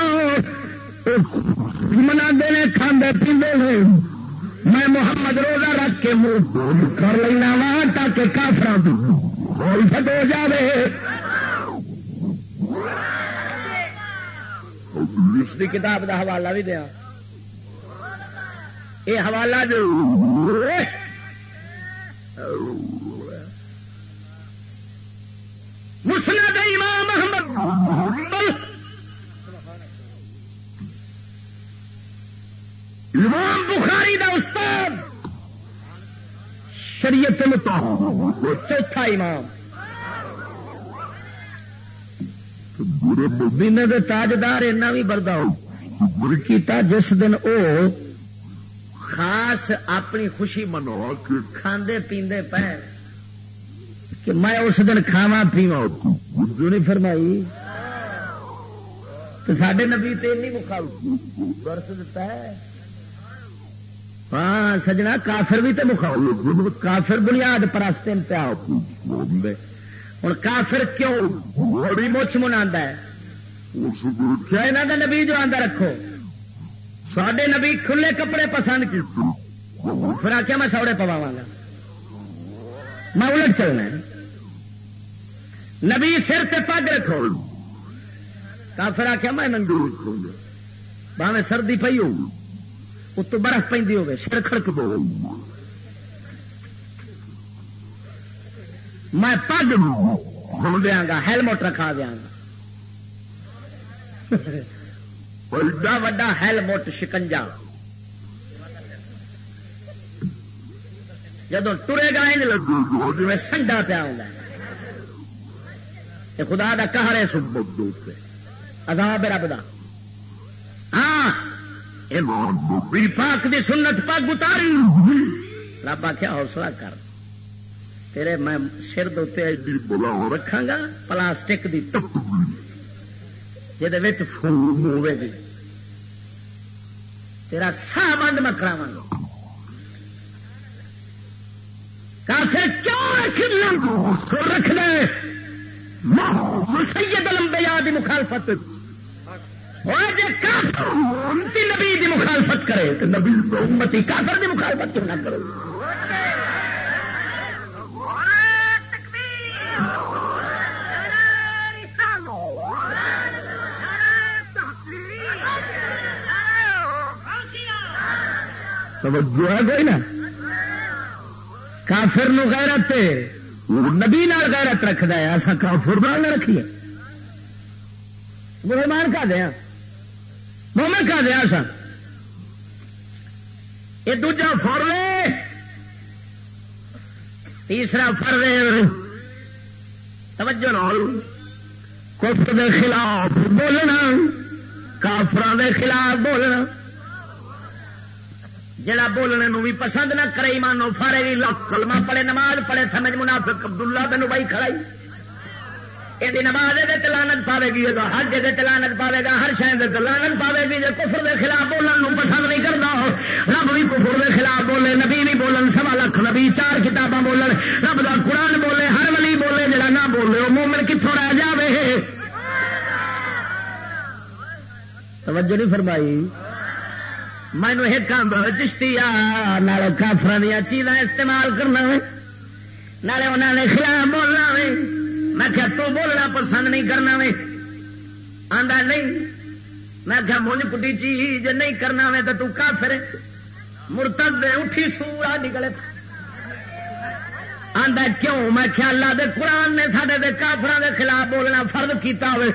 منا دے کھانے پیندے میں محمد روزہ رکھ کے منہ کر لینا وا تاکہ کافر فٹ ہو جائے اس کی کتاب کا حوالہ بھی دیا۔ یہ حوالہ جو مسلم امام محمد امام بخاری دا استاد، شریعت چوتھا امام۔ دن دے تاجدار اینا بھی بردا کیتا جس دن او خاص اپنی خوشی منو، کھاندے پیندے پہ کہ میں اس دن کھاوا پیوا جو نہیں فرمائی، تو سڈے نبی تین نہیں مخال برس دیتا ہے۔ ہاں سجنا کافر بھی تو مخاؤ کافر بنیاد پرست انتہا۔ ہوں کافر کیوں بڑی مچھ منا ہے؟ کیا یہاں کا نبی جو آدھا رکھو؟ سڈے نبی کھلے کپڑے پسند کی۔ پھر آخیا میں سوڑے پواوا گا۔ میں الٹ چلنا نبی سر سے پگ رکھو۔ کافر آخیا میں ننگو رکھوں گا۔ باہیں سردی پی ہوگی۔ اتو برف پہ ہوگی سر کھڑک دو میں پگ ہوں دیا گا، ہیلمٹ رکھا دیا گا۔ ایڈا وا ہیلمٹ شکنجا۔ جب ٹرے گا لگو۔ جی سنڈا پیا ہوں خدا کا کہڑے سب عذاب رب دا۔ پاک دی سنت پگ اتاری۔ رب آخیا حوصلہ کر۔ تیرے میں سر دے رکھا گا، پلاسٹک کی جہد ہوے گی۔ تیرا سا بند میں کرا گا۔ کافر کیوں رکھ دے۔ سید الانبیاء دی مخالفت۔ نبی دی مخالفت کرے تو نبی امتی کافر دی مخالفت کیوں نہ کرو توجہ ہے کوئی نا کافر نو غیرت نبی نال غیرت رکھد ہے ایسا کافر نال نہ رکھیے۔ مسلمان کا دیا، مومن کا دیا سا یہ دوجا فر تیسرا فر توجہ نال۔ کفر دے خلاف بولنا کافران دے خلاف بولنا۔ جڑا بولنے نو بھی پسند نہ کرے ایمانو فارے بھی کلمہ پڑے نماز پڑے سمجھ منافق عبداللہ بن بائی کھڑائی۔ یہ نماز یہ تلانت پاوے گی ہر جگہ تلانت پاوے گا، ہر شہر تلانت پاوے گی۔ جی کفر دے خلاف بولن پسند نہیں کرتا رب بھی کفر دے خلاف بولے، نبی بھی بولن، سوا لکھ نبی، چار کتاباں بولن، رب کا قرآن بولے، ہر ولی بولے، جڑا نہ بولے وہ مومن کتوں رہ جائے توجہ نہیں فرمائی؟ مینو ایک چشتی کافر دیا چیزاں استعمال کرنا نالے انہوں نے خلاف بولنا وے۔ میں کیا تو بولنا پسند نہیں کرنا وے. آندا، نہیں. میں کیا مونج پٹی چیز نہیں کرنا وے تو تو کافر مرتد دے اٹھی سورا نکلے۔ آندا، کیوں؟ میں کیا اللہ دے قرآن نے سارے دے کافران دے خلاف بولنا فرض کیتا ہوئے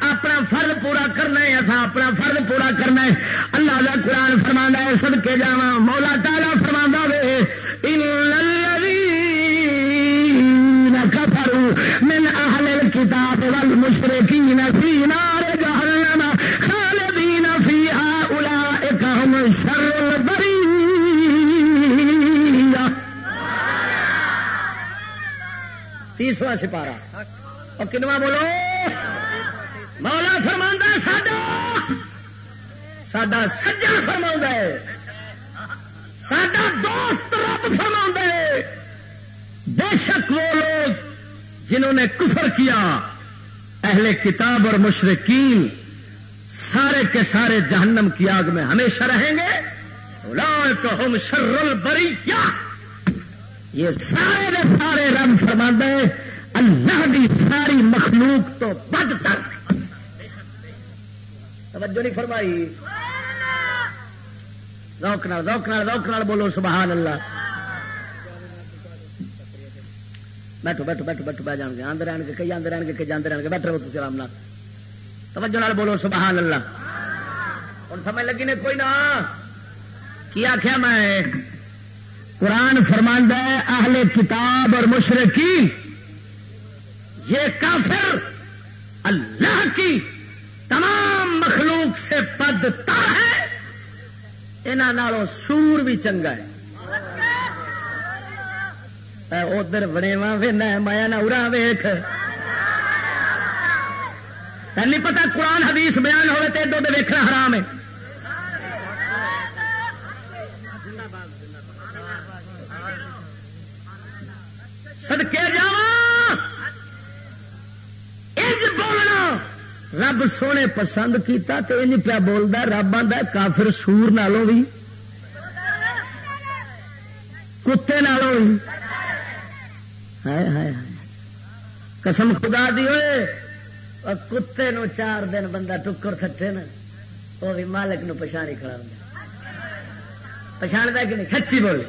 اپنا فرد پورا کرنا ہے اصا اپنا فرد پورا کرنا ہے۔ اللہ کا قرآن فرما ہے سد کے جا مولا تالا فرما وے من اہل الكتاب والمشرکین فی نار جہنم خالدین فیہا اولئک هم شر البریہ تیسرا سپارہ۔ اور کنواں بولو؟ مولا فرما ساڈا۔ ساڈا سجا فرما ہے۔ ساڈا دوست رب فرما ہے۔ بے شک وہ لوگ جنہوں نے کفر کیا اہل کتاب اور مشرقین سارے کے سارے جہنم کی آگ میں ہمیشہ رہیں گے۔ ہم شرل بری کیا یہ سارے سارے رب فرما اللہ دی ساری مخلوق تو بد تک توجہ نہیں فرمائی۔ روک نال روک نال روک نال بولو سبحان اللہ۔ بیٹھو بیٹھو بیٹھو بیٹھو بہ جان گے آدھے رہن گے کئی آدھے رہن گے کئی جانے رہن گے بیٹھے رہو تھی آرام توجہ نال بولو، سبحان اللہ۔ ہوں سمجھ لگی نے کوئی نہ کی آخیا میں؟ قرآن فرماندہ ہے، اہل کتاب اور مشرقی یہ کافر اللہ کی تمام مخلوق سے پدتا ہے۔ انہوں سور بھی چنگا ہے۔ ادھر بڑے مایا نہ ارا ویخ نہیں پتا قرآن حدیث بیان ہوئے تو ادو ویکنا حرام ہے سدکے جا بولنا رب سونے پسند کیتا تو ان پیا بولتا رب آتا کافر سور نالوں بھی کتے نالوں بھی قسم خدا دی ہوئے کتے نو چار دن بندہ ٹکر تھٹے نا وہ بھی مالک نو پچھاڑی کھڑا پچھاڑتا کہ نہیں؟ کچی بولے۔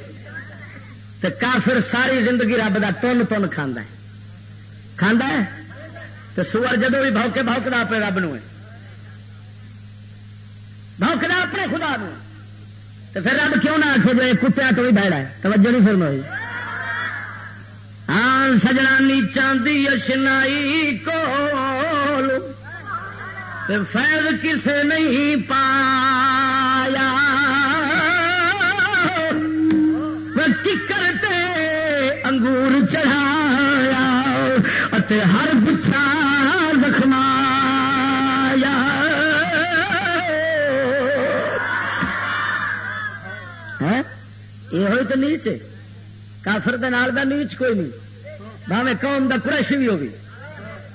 تو کافر ساری زندگی رب کا تن تن کھانا ہے۔ کھانا ہے؟ تو سور جدو بھی بوکے بوکتا اپنے رب نو بوکتا اپنے خدا نو تو پھر رب کیوں نہ آخو کتیا تو بھی بہڑا ہے؟ توجہ نہیں فرما ہاں سجنا نیچان دی اشنائی کو فیض کسے نہیں پایا کی کرتے انگور چڑھایا ہر بچھا زخمایا یہ ہوئی تو نیچ کافر دال کا نیچ کوئی نہیں۔ بھاوے قوم دا قریشی بھی ہوگی۔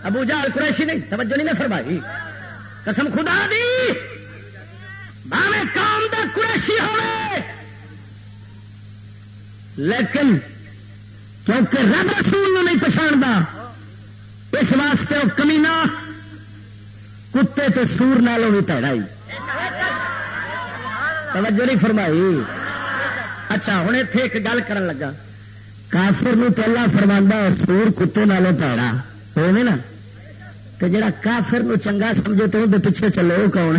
ابو جال قریشی نہیں۔ توجہ نہیں میں فرمائی۔ قسم خدا دی۔ بھاوے قوم دا قریشی ہوئے۔ لیکن کیونکہ رب رسول نہیں پچھاڑتا اس واسطے وہ کمینا کتے تے سور نالوں بھی پیڑائی توجہ نہیں فرمائی۔ اچھا ہوں اتنے ایک گل کر لگا۔ کافر نو پہلا فرما سور کتے نالوں پیڑا۔ وہ نا؟ تو جڑا کافر نو چنگا سمجھے تو وہ پیچھے چلو وہ کون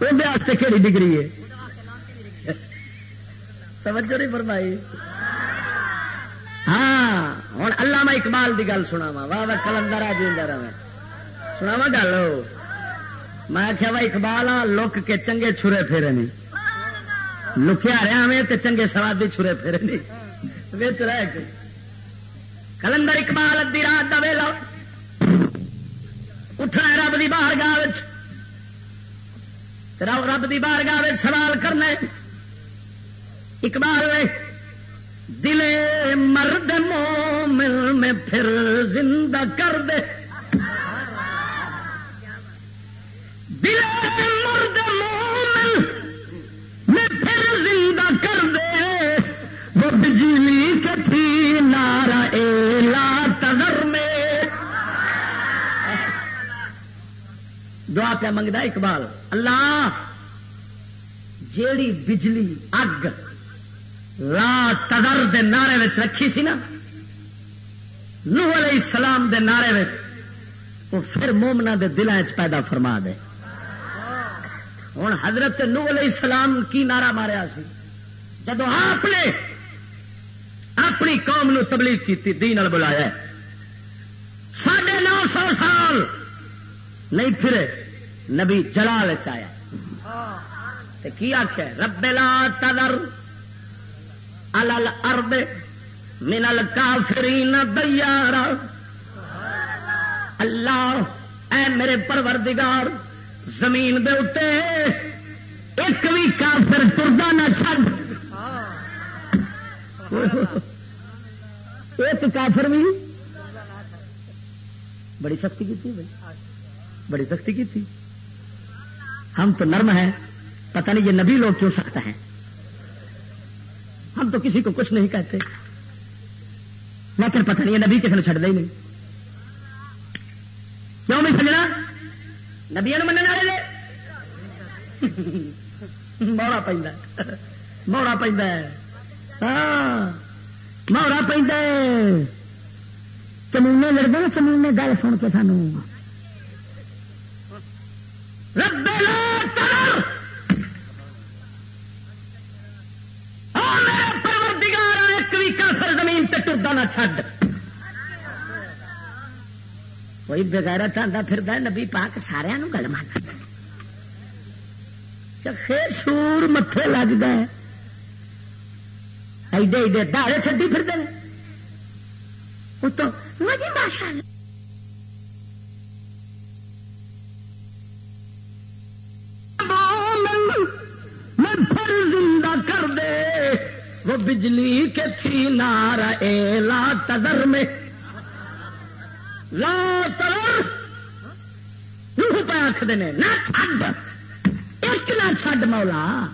وہ کہڑی ڈگری ہے؟ توجہ نہیں فرمائی۔ ہاں ہوں اللہ میں اقبال کی گل سنا وا واہ واہ، کلندر آ جی جا سنا وا گل؟ میں آخیا وا اقبال آ لک کے چنگے چھرے پھیرے نہیں لکیا رہا میں تو چنگے سوادی چھرے پھیرے نہیں۔ بچ رہ کے۔ کلندر اقبال ادی رات کا ویلا۔ اٹھنا رب کی باہر گاہ رب کی باہر گاہ سوال کرنا اقبال نے دل مرد مومن میں پھر زندہ کر دے۔ دل مرد وہ بجلی کتھی نارا ایلا تذر میں۔ دعا پہ منگتا اقبال، اللہ جیڑی بجلی اگ لا تدر دے نعرے وچ رکھی سی نا، نوح علیہ السلام دے نعرے وچ، وہ پھر مومنا دے دلان پیدا فرما دے۔ ہوں حضرت نوح علیہ السلام کی نعرہ ماریا سی۔ جب آپ نے اپنی قوم نو تبلیغ کی دین بلایا ساڑھے نو سو سال نہیں پھرے، نبی جلال چایا کی آخر رب لا تدر الارض من الکافرین دیارا۔ اللہ، اے میرے پروردگار، زمین دے اتے ایک بھی کافر ٹردا نہ چڈ ایک کافر بھی بڑی سختی کی تھی بھائی۔ بڑی سختی کی تھی۔ ہم تو نرم ہیں، پتہ نہیں یہ نبی لوگ کیوں سخت ہیں۔ ہم تو کسی کو کچھ نہیں کہتے۔ لیکن پتہ نہیں یہ نبی کسی نے چڑھ دے ہی نہیں۔ کیوں بھی سجنا نبیا نے منع والے موڑا پہ موڑا پہ ہاں۔ موڑا پہ چمونے لڑتے نا چمونے گل سن کے سانو۔ رب چڈ کوئی بغیرت آتا پھر نبی پاک سارا گل مانا چکھے سور متے لگ گئے ایڈے ایڈے دارے چڈی پھر دے اتوں ماشاء اللہ۔ کر دے۔ وہ بجلی کے تھی نارا اے لا تدر میں۔ لا تدر۔ روح پہ آخر نہ چھڈ۔ ایک نہ چھڈ مولا۔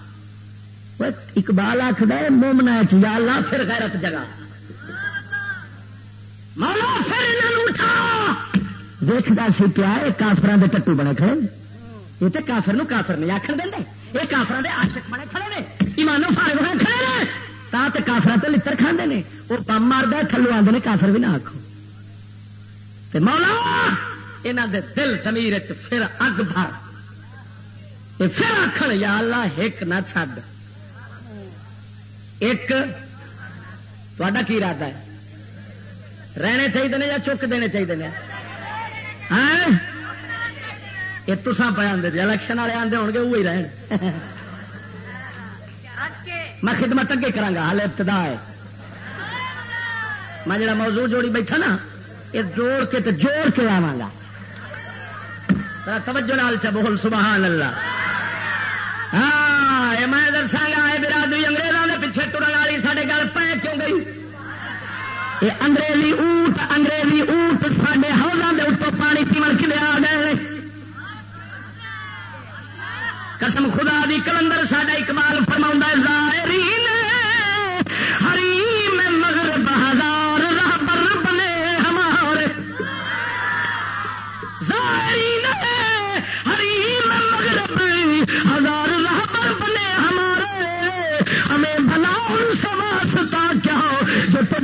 اقبال آخر مومنا یا اللہ پھر غیرت جگہ۔ مولا پھر انہوں اٹھا۔ دیکھتا سی پیا یہ کافران کے ٹٹو بنے کھڑے۔ یہ تو کافر نو کافر نہیں آخر دیں یہ کافران کے آشک بنے کھڑے نے۔ ایمانو فارغ ہوئے کھڑے نے۔ تا تے کافر تو لڑ کھانے نے۔ وہ پم مارد تھلو آدھے کافر بھی نہ آخو تے مولا یہاں دے دل زمیر پھر اگ بھر۔ پھر آخر یا اللہ ایک نہ چھڈ۔ ایک تا کی ارادہ ہے؟ رہنے چاہیے نے یا چک دینے چاہیے ہاں؟ یہ تسان پہ آدھے الیکشن والے آدھے ہو گے وہی رہن۔ میں خدمت اگے کرا ہال ابتدا ہے۔ میں جڑا موضوع جوڑی بیٹھا نا، یہ جوڑ کے تو جوڑ کے لاوا گا۔ توجہ نال چ بول سبحان اللہ۔ ہاں میں دسا گا، یہ برادری انگریزوں کے پیچھے ٹرن والی سارے گل پہ کیوں گئی؟ یہ انگریزی اونٹ انگریزی اونٹ سارے ہاؤزوں کے اتوں پانی پیمن کلے آ گئے قسم خدا دی، کلندر ساڈا اقبال فرما ظاہرین ہری میں مغرب، ہزار رہبر بنے ہمارے۔ ظاہرین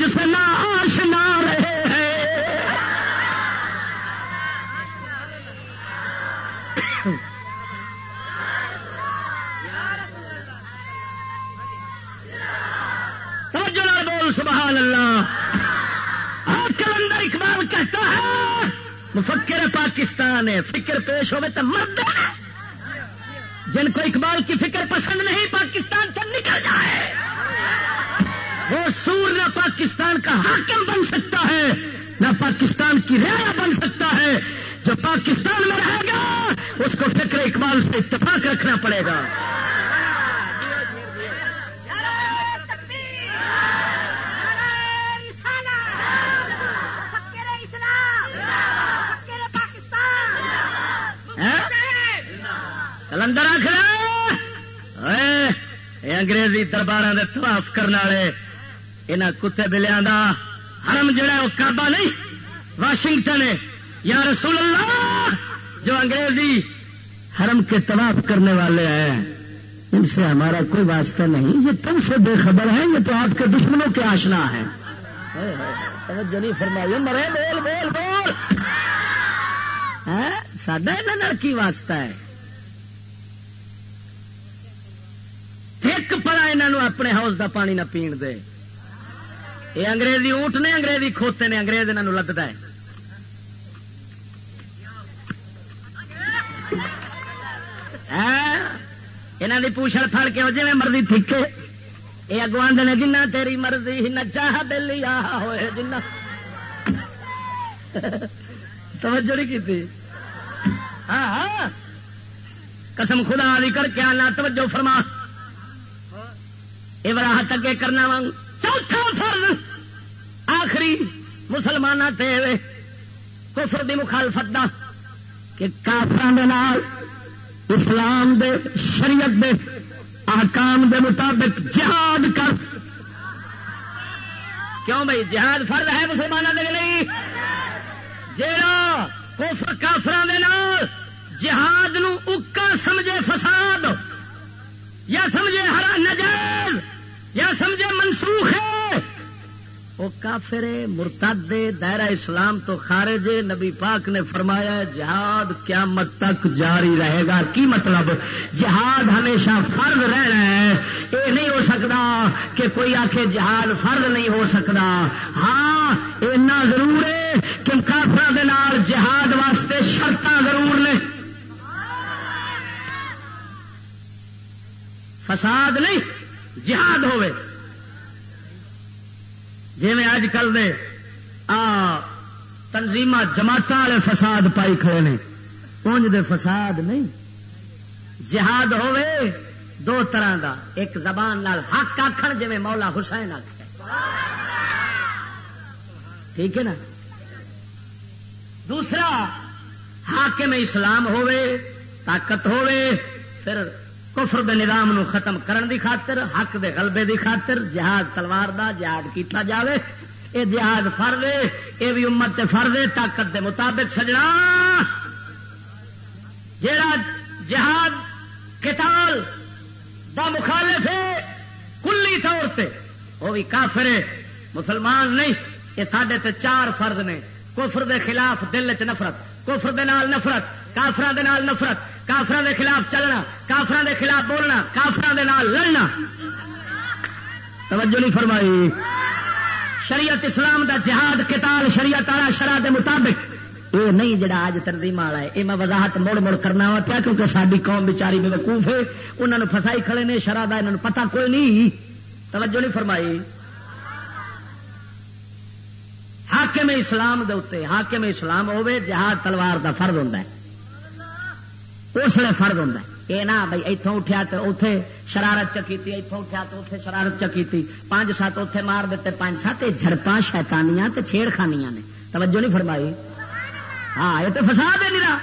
سے نہ آشنا رہے ہیں۔ توجہ بول، سبحان اللہ۔ اور کلندر اقبال کہتا ہے، مفکر پاکستان ہے، فکر پیش ہوئے تو مرد جن کو اقبال کی فکر پسند نہیں پاکستان سے نکل جائے وہ سور نہ پاکستان کا حاکم بن سکتا ہے، نہ پاکستان کی ریا بن سکتا ہے۔ جو پاکستان میں رہے گا، اس کو فکر اقبال سے اتفاق رکھنا پڑے گا۔ کلندر آخر انگریزی دربار کے تلاف کرنے والے یہاں کتے بلیاں دا حرم جڑا وہ کعبہ نہیں واشنگٹن ہے۔ یا رسول اللہ جو انگریزی حرم کے طواف کرنے والے ہیں ان سے ہمارا کوئی واسطہ نہیں۔ یہ تم سے بے خبر ہے یہ تو آپ کے دشمنوں کے آشنا ہے فرمائی۔ مرے بول بول بول۔ سڈا یہاں کی واسطہ ہے؟ ایک پڑا یہاں اپنے ہاؤس دا پانی نہ پین دے۔ یہ انگریزی اونٹ نے، انگریزی کھوتے نے، انگریز انہوں لگتا ہے۔ یہاں کی پوچھل پڑ کے جی مرضی تھکے یہ اگوان نے جنہ تیری مرضی نچا دلی آ ہوئے جنہ توجہ نہیں کی ہاں ہاں۔ قسم خدا علی کر کے آنا، توجہ فرما۔ یہ وراہت اگے کرنا وا چوتھا فرض آخری مسلمان کفر دی مخالفت دا کہ کافران دے نال، اسلام دے، شریعت دے، احکام دے مطابق جہاد کر۔ کیوں بھائی جہاد فرض ہے مسلمانوں کے لیے۔ جیڑا کفر کافران دے نال جہاد نو اکا سمجھے فساد یا سمجھے ہرا نجائز یا سمجھے منسوخ ہے؟ وہ کافر مرتد دائرہ اسلام تو خارج نبی پاک نے فرمایا جہاد قیامت تک جاری رہے گا۔ کی مطلب؟ جہاد ہمیشہ فرض رہنا ہے۔ یہ نہیں ہو سکتا کہ کوئی آخ جہاد فرض نہیں ہو سکتا۔ ہاں اینا ضرور ہے کہ کافر جہاد واسطے شرط ضرور نے۔ فساد نہیں۔ جہاد ہوئے جی میں اج کل دے آ تنظیم جماعت والے فساد پائی کھڑے نے، اونج دے فساد نہیں۔ جہاد ہوئے دو طرح دا، ایک زبان نال حق آخر جی مولا حسین آخ ٹھیک ہے نا؟ دوسرا، حاکم اسلام ہوئے طاقت ہوئے پھر کفر دے نظام نو ختم کرن دی خاطر، حق دے غلبے دی خاطر، جہاد تلوار دا جہاد کیتا جاوے، اے جہاد فرد اے بھی امت فرد طاقت دے مطابق سجنا۔ جیڑا جہاد کتال دا مخالف ہے کلی طور تے وہ بھی کافر ہے مسلمان نہیں۔ یہ سڈے تے چار فرد نے، کفر دے خلاف دل چ نفرت، کفر دے نال نفرت کافران دے نال نفرت۔ کافران دے خلاف چلنا کافران دے خلاف بولنا کافران دے نال لڑنا۔ توجہ نہیں فرمائی۔ شریعت اسلام دا جہاد کتال شریعت والا شرح دے مطابق۔ یہ نہیں جڑا اج تنظیم والا ہے یہ میں وضاحت موڑ موڑ کرنا وا پیا، کیونکہ ساری قوم بیچاری بے وقوف ہے۔ انہوں نے فسائی کھڑے نے شرح کا انہوں پتا کوئی نہیں۔ توجہ نہیں فرمائی۔ حاکم اسلام دے اتنے حاکم اسلام ہوے جہاد تلوار دا فرد ہوتا ہے۔ اس لیے فرد ہوتا ہے۔ یہ نہ بھائی اتوں اٹھیا تو اتے شرارت چکی اتوں اٹھیا تو اتنے شرارت چکی پانچ سات اتے مار دیتے، پانچ سات جڑپاں شیتانیاں چھیڑ خانیاں نے۔ توجہ نہیں فرمائی؟ ہاں یہ تو فساد ہے میرا۔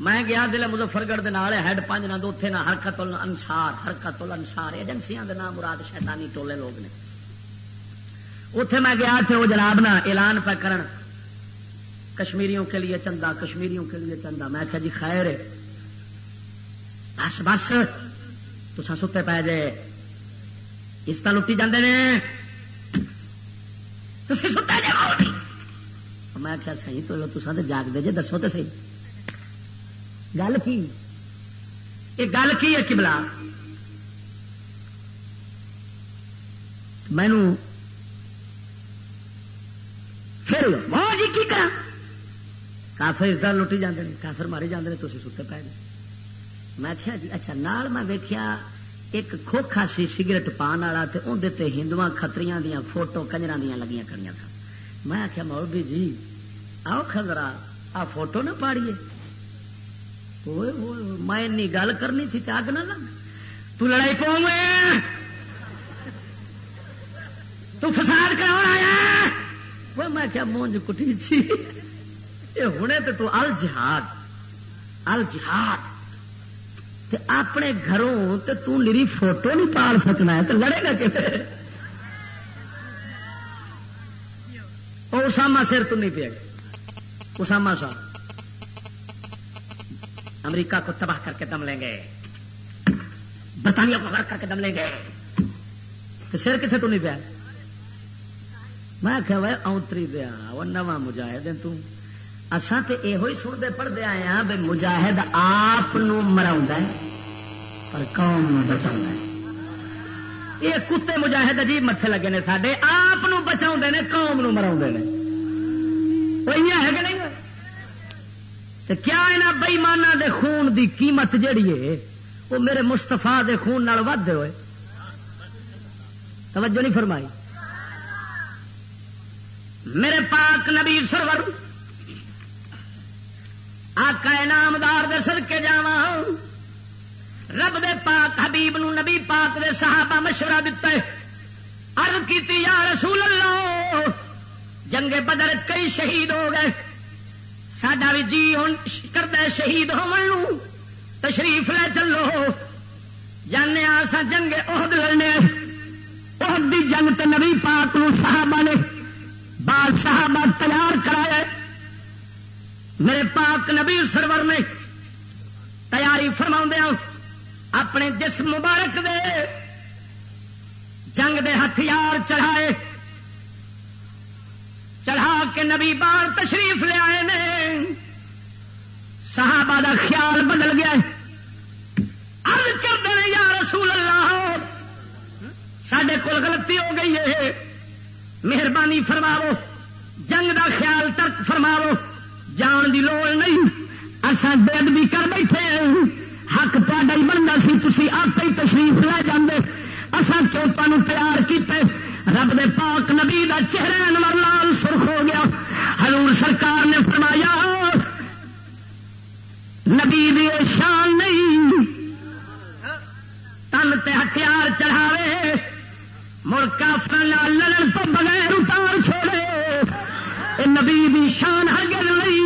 میں گیا دل مظفر گڑھ ہیڈ پانچ نہ اتنے نہ حرکت انسار حرکت انسار ایجنسیاں نام مراد شیطانی ٹولے لوگ نے۔ اتے میں گیا تھے وہ جناب نا اعلان پہ کرن، کشمیریوں کے لیے چندہ، کشمیریوں کے لیے چندہ۔ میں کہا جی خیر ہے۔ بس بس۔ تو ستے پی جے۔ اس طرح لٹی جاندے نے۔ تسی ستے جے میں کیا صحیح تو تصا تو جاگ دے جے، دسو تو صحیح۔ گل کی؟ یہ گل کی ہے کبلا مینو پھر وہ جی کی کرا کافر اس طرح لٹی جاندے نے، کافر ماری جاندے تھی ستے پی جائے میں کیا جی اچھا نال میں ویکیا ایک کھوکھا سی سگریٹ پان والا تے اندر ہندو کتری دیا فوٹو کنجر دیا لگیاں کری تھا۔ میں آخیا مولوی جی آؤ خزرا آ فوٹو نہ پاڑیے۔ میں گل کرنی تھی اگ نہ لگ۔ تو لڑائی پاؤں تو فساد کرا آیا۔ وہ میں کیا مونج کٹی جی۔ چی یہ ہنے تو ال جہاد ال جہاد تے اپنے گھروں تے تو میری فوٹو نہیں پال سکنا ہے تو لڑے گا کتنے اسامہ سر تو نہیں پیا اسامہ صاحب، امریکہ کو تباہ کر کے دم لیں گے۔ برطانیہ کو غرق کر کے دم لیں گے۔ تو سر کتنے تو نہیں پیا؟ میں کہ اونتری دیا، وہ نواں مجاہد تم اسان تو یہ سنتے پڑھتے آئے ہاں بھائی مجاہد آپ مرا پر قوم بچا یہ کتے مجاہد عجیب متے لگے نے سارے آپ بچا نے قوم مرا نے ہے۔ کہ نہیں کیا یہاں بئیمانہ دے خون دی قیمت جیڑی ہے، وہ میرے مستفا دے خون ود ہوئے؟ توجہ نہیں فرمائی۔ میرے پاک نبی سرور آقا انعامدار دے سدکے جاوا رب دے پاک حبیب نو نبی پاک دے صحابہ مشورہ دتا ہے۔ عرض کیتی، یا رسول اللہ، جنگ بدر کئی شہید ہو گئے۔ سڈا بھی جی ہوں کردہ شہید ہو تشریف لے چلو۔ یعنی جانے آسا جنگ عہد لڑنے۔ عہد دی جنگ تے نبی پاک نو صحابہ میرے پاک نبی سرور نے تیاری فرما ہاں، اپنے جسم مبارک دے جنگ دے ہتھیار چڑھائے، چڑھا کے نبی بال تشریف لے آئے نے۔ صحابہ دا خیال بدل گیا ارد کرتے ہیں یا رسول اللہ سڈے کول غلطی ہو گئی ہے۔ مہربانی فرماو جنگ دا خیال ترک فرماو جان دی لوڑ نہیں۔ اصل بےد بھی کر بیٹھے حق تا ہی بننا سی تھی آپ ہی تشریف لے جاندے۔ اصل کیوں تمہیں تیار کیتے؟ رب دے پاک نبی دا چہرہ انور لال سرخ ہو گیا۔ حضور سرکار نے فرمایا، نبی دی شان نہیں۔ تن تے ہتھیار چڑھاوے، مڑ کافر لڑن تو بغیر اتار چھوڑے۔ نبی دی شان ہرگز نہیں۔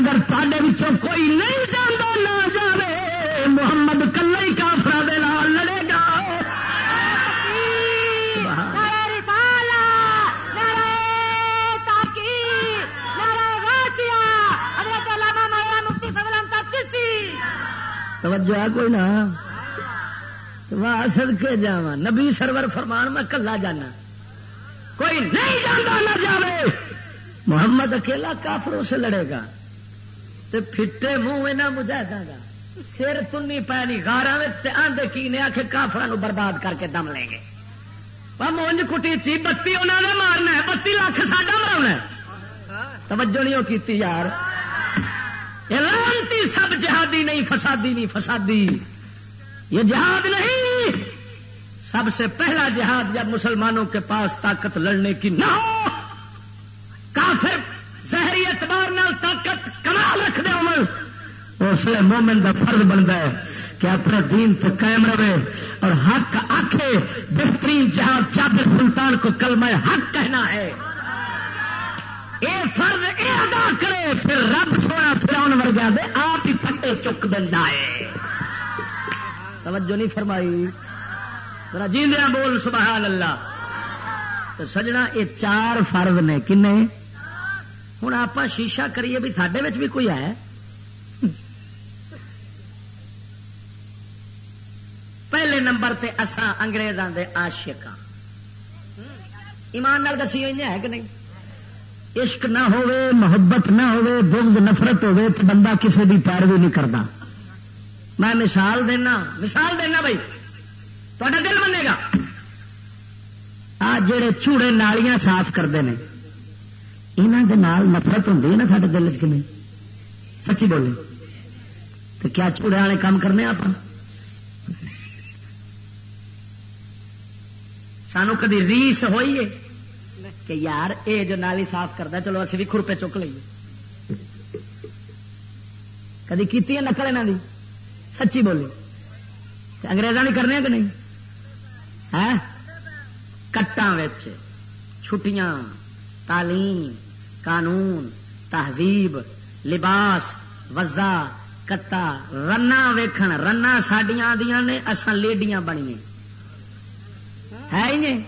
اگر تے کوئی نہیں جانا نہ جائے محمد کلے ہی کافر لڑے گا۔ توجہ ہے کوئی نہ سد کے جا نبی سرور فرمان میں کلا جانا۔ کوئی نہیں جانا نہ جاوے محمد اکیلا کافروں سے لڑے گا۔ تو پھٹے منہ یہاں مجاہدہ گا سر تنی پی گارا آدھے کی نے آخر کافر برباد کر کے دم لیں گے۔ مونج کٹی چی، بتی انہوں نے مارنا ہے، بتی لاکھ ساڈا مرا توجہ نہیں کی یار۔ لانتی سب جہادی نہیں، فسادی نہیں، فسادی۔ یہ جہاد نہیں۔ سب سے پہلا جہاد جب مسلمانوں کے پاس طاقت لڑنے کی نہ ہو، کافر زہری اعتبار نال اس لیے مومن کا فرض بنتا ہے کہ اپنے دین تو قائم رہے اور حق آخے بہترین جہاد چادر سلطان کو کلمہ حق کہنا ہے۔ یہ فرض یہ ادا کرے، پھر رب چھوڑا فراؤن ورگا دے، آپ ہی پٹے چک دینا ہے۔ توجہ نہیں فرمائی۔ ذرا جیندیا بول، سبحان اللہ۔ تو سجنا، یہ چار فرض نے کن ہوں آپ شیشہ کریے بھی سڈے بھی کوئی ہے؟ پہلے نمبر تے اساں انگریزاں دے عاشق ہاں ایمان نال دسی ہوئی ہے کہ نہیں؟ عشق نہ ہوئے محبت نہ ہوئے بغض، نفرت ہوئے تو بندہ کسی بھی پیروی نہیں کرتا میں مثال دینا مثال دینا بھائی تا دل بنے گا۔ آ جڑے چوڑے نالیاں صاف کرتے ہیں یہاں دے نال نفرت ہوتی ہے نا سارے دل چ نہیں؟ سچی بولے تو کیا چوڑے والے کام کرنے آپ سانو کدی ریس ہوئی ہے؟ کہ یار اے جو نالی صاف کرتا چلو اسی بھی کھرپے چک لیے کدی کی نقل یہاں کی سچی بولی اگریزاں کرنے کہ نہیں؟ ہاں؟ ہے کٹان چھٹیاں، تعلیم، قانون، تہذیب، لباس وزا کتا رنا ویکھن رنا سڈیا آدیا نے اصل لیڈیاں بنی ہے ہی نہیں۔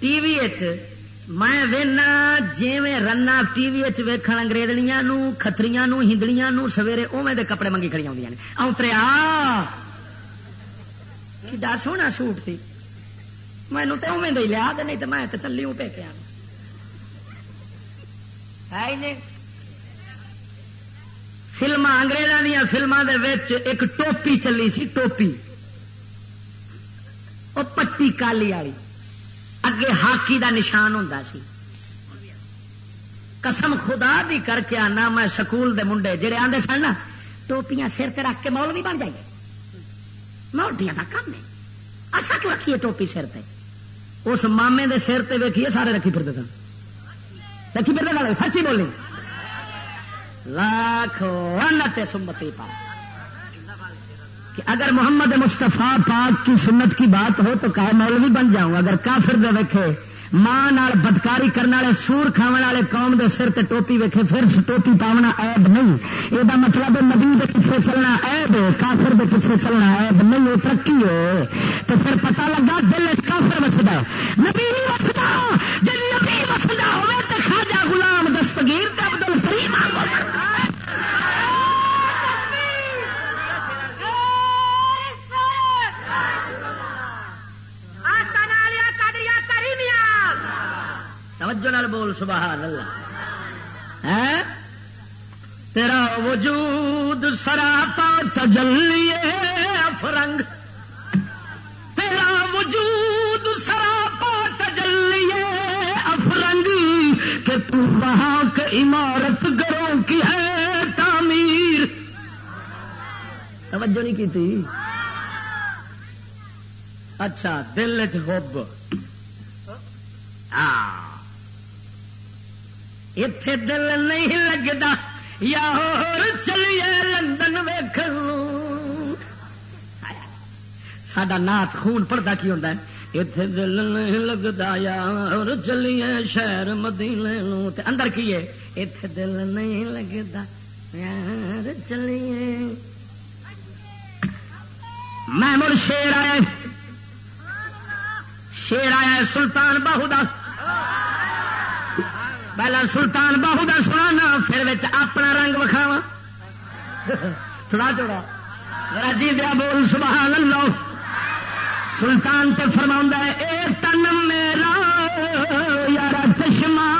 ٹی وی میں وینا جی رنا ٹی وی ویکھن انگریزیاں کتری ہندڑیاں سویرے اوے دے کپڑے منگی کھڑی آدی اوتریا۔ کڈا سونا سوٹ سی۔ مینو تو اوے دے لیا نہیں تو میں چلی ہوں ٹیکیا ہے فلما انگریزوں دیا فلموں کے ایک ٹوپی چلی سی، ٹوپی۔ وہ پٹی کالی والی۔ اگے ہاکی دا نشان ہوں سی۔ قسم خدا بھی کر کے آنا میں سکول دے منڈے جڑے آدھے سن نا، ٹوپیاں سر تے رکھ کے مول بھی بن جائیے۔ مولٹیاں کا کام ہے۔ اصا کیوں رکھیے ٹوپی سر تے؟ اس مامے دے سر تے ویکھیے، سارے رکھی پھر رکھی پھر سچی بولی۔ لاکھ سمتی پا کہ اگر محمد مستفا پاک کی سنت کی بات ہو تو کہ مولوی بن جاؤں، اگر کافر دے ویکھے، ماں بدکاری کرنے والے، سور کھا والے قوم دے سر تے ٹوپی ویکھے، پھر ٹوپی پاونا عیب نہیں۔ یہ مطلب نبی دے پیچھے چلنا عیب کافر دے پیچھے چلنا عیب نہیں وہ ترقی ہے۔ تو پھر پتہ لگا دل کافر وسدا نبی نہیں وسدا جی نبی وسدا ہوئے تو خاجا غلام دستگیر تے عبد توجہ نال بول سبحان اللہ۔ ہے تیرا وجود سراپا تجلی افرنگ۔ تیرا وجود سراپا تو وہاں کے عمارت گروں کی ہے تعمیر۔ توجہ نہیں کی تھی؟ اچھا دل چب ہاں۔ اتے دل نہیں لگتا یا چلیے لندن ویخ سڈا نات خون پڑتا کی ہوتا ہے؟ اتے دل نہیں لگتا یا چلیے شہر مدینے اندر کی ہے اتے دل نہیں لگتا یار چلیے میں مڑ شیر آیا شیر آیا سلطان باہو دا پہلا سلطان باہو کا سنا پھر اپنا رنگ وکھاوا تھوڑا چوڑا راجی دیا بول سبحان اللہ سلطان تے فرما ہے اے تن میرا یار چشمہ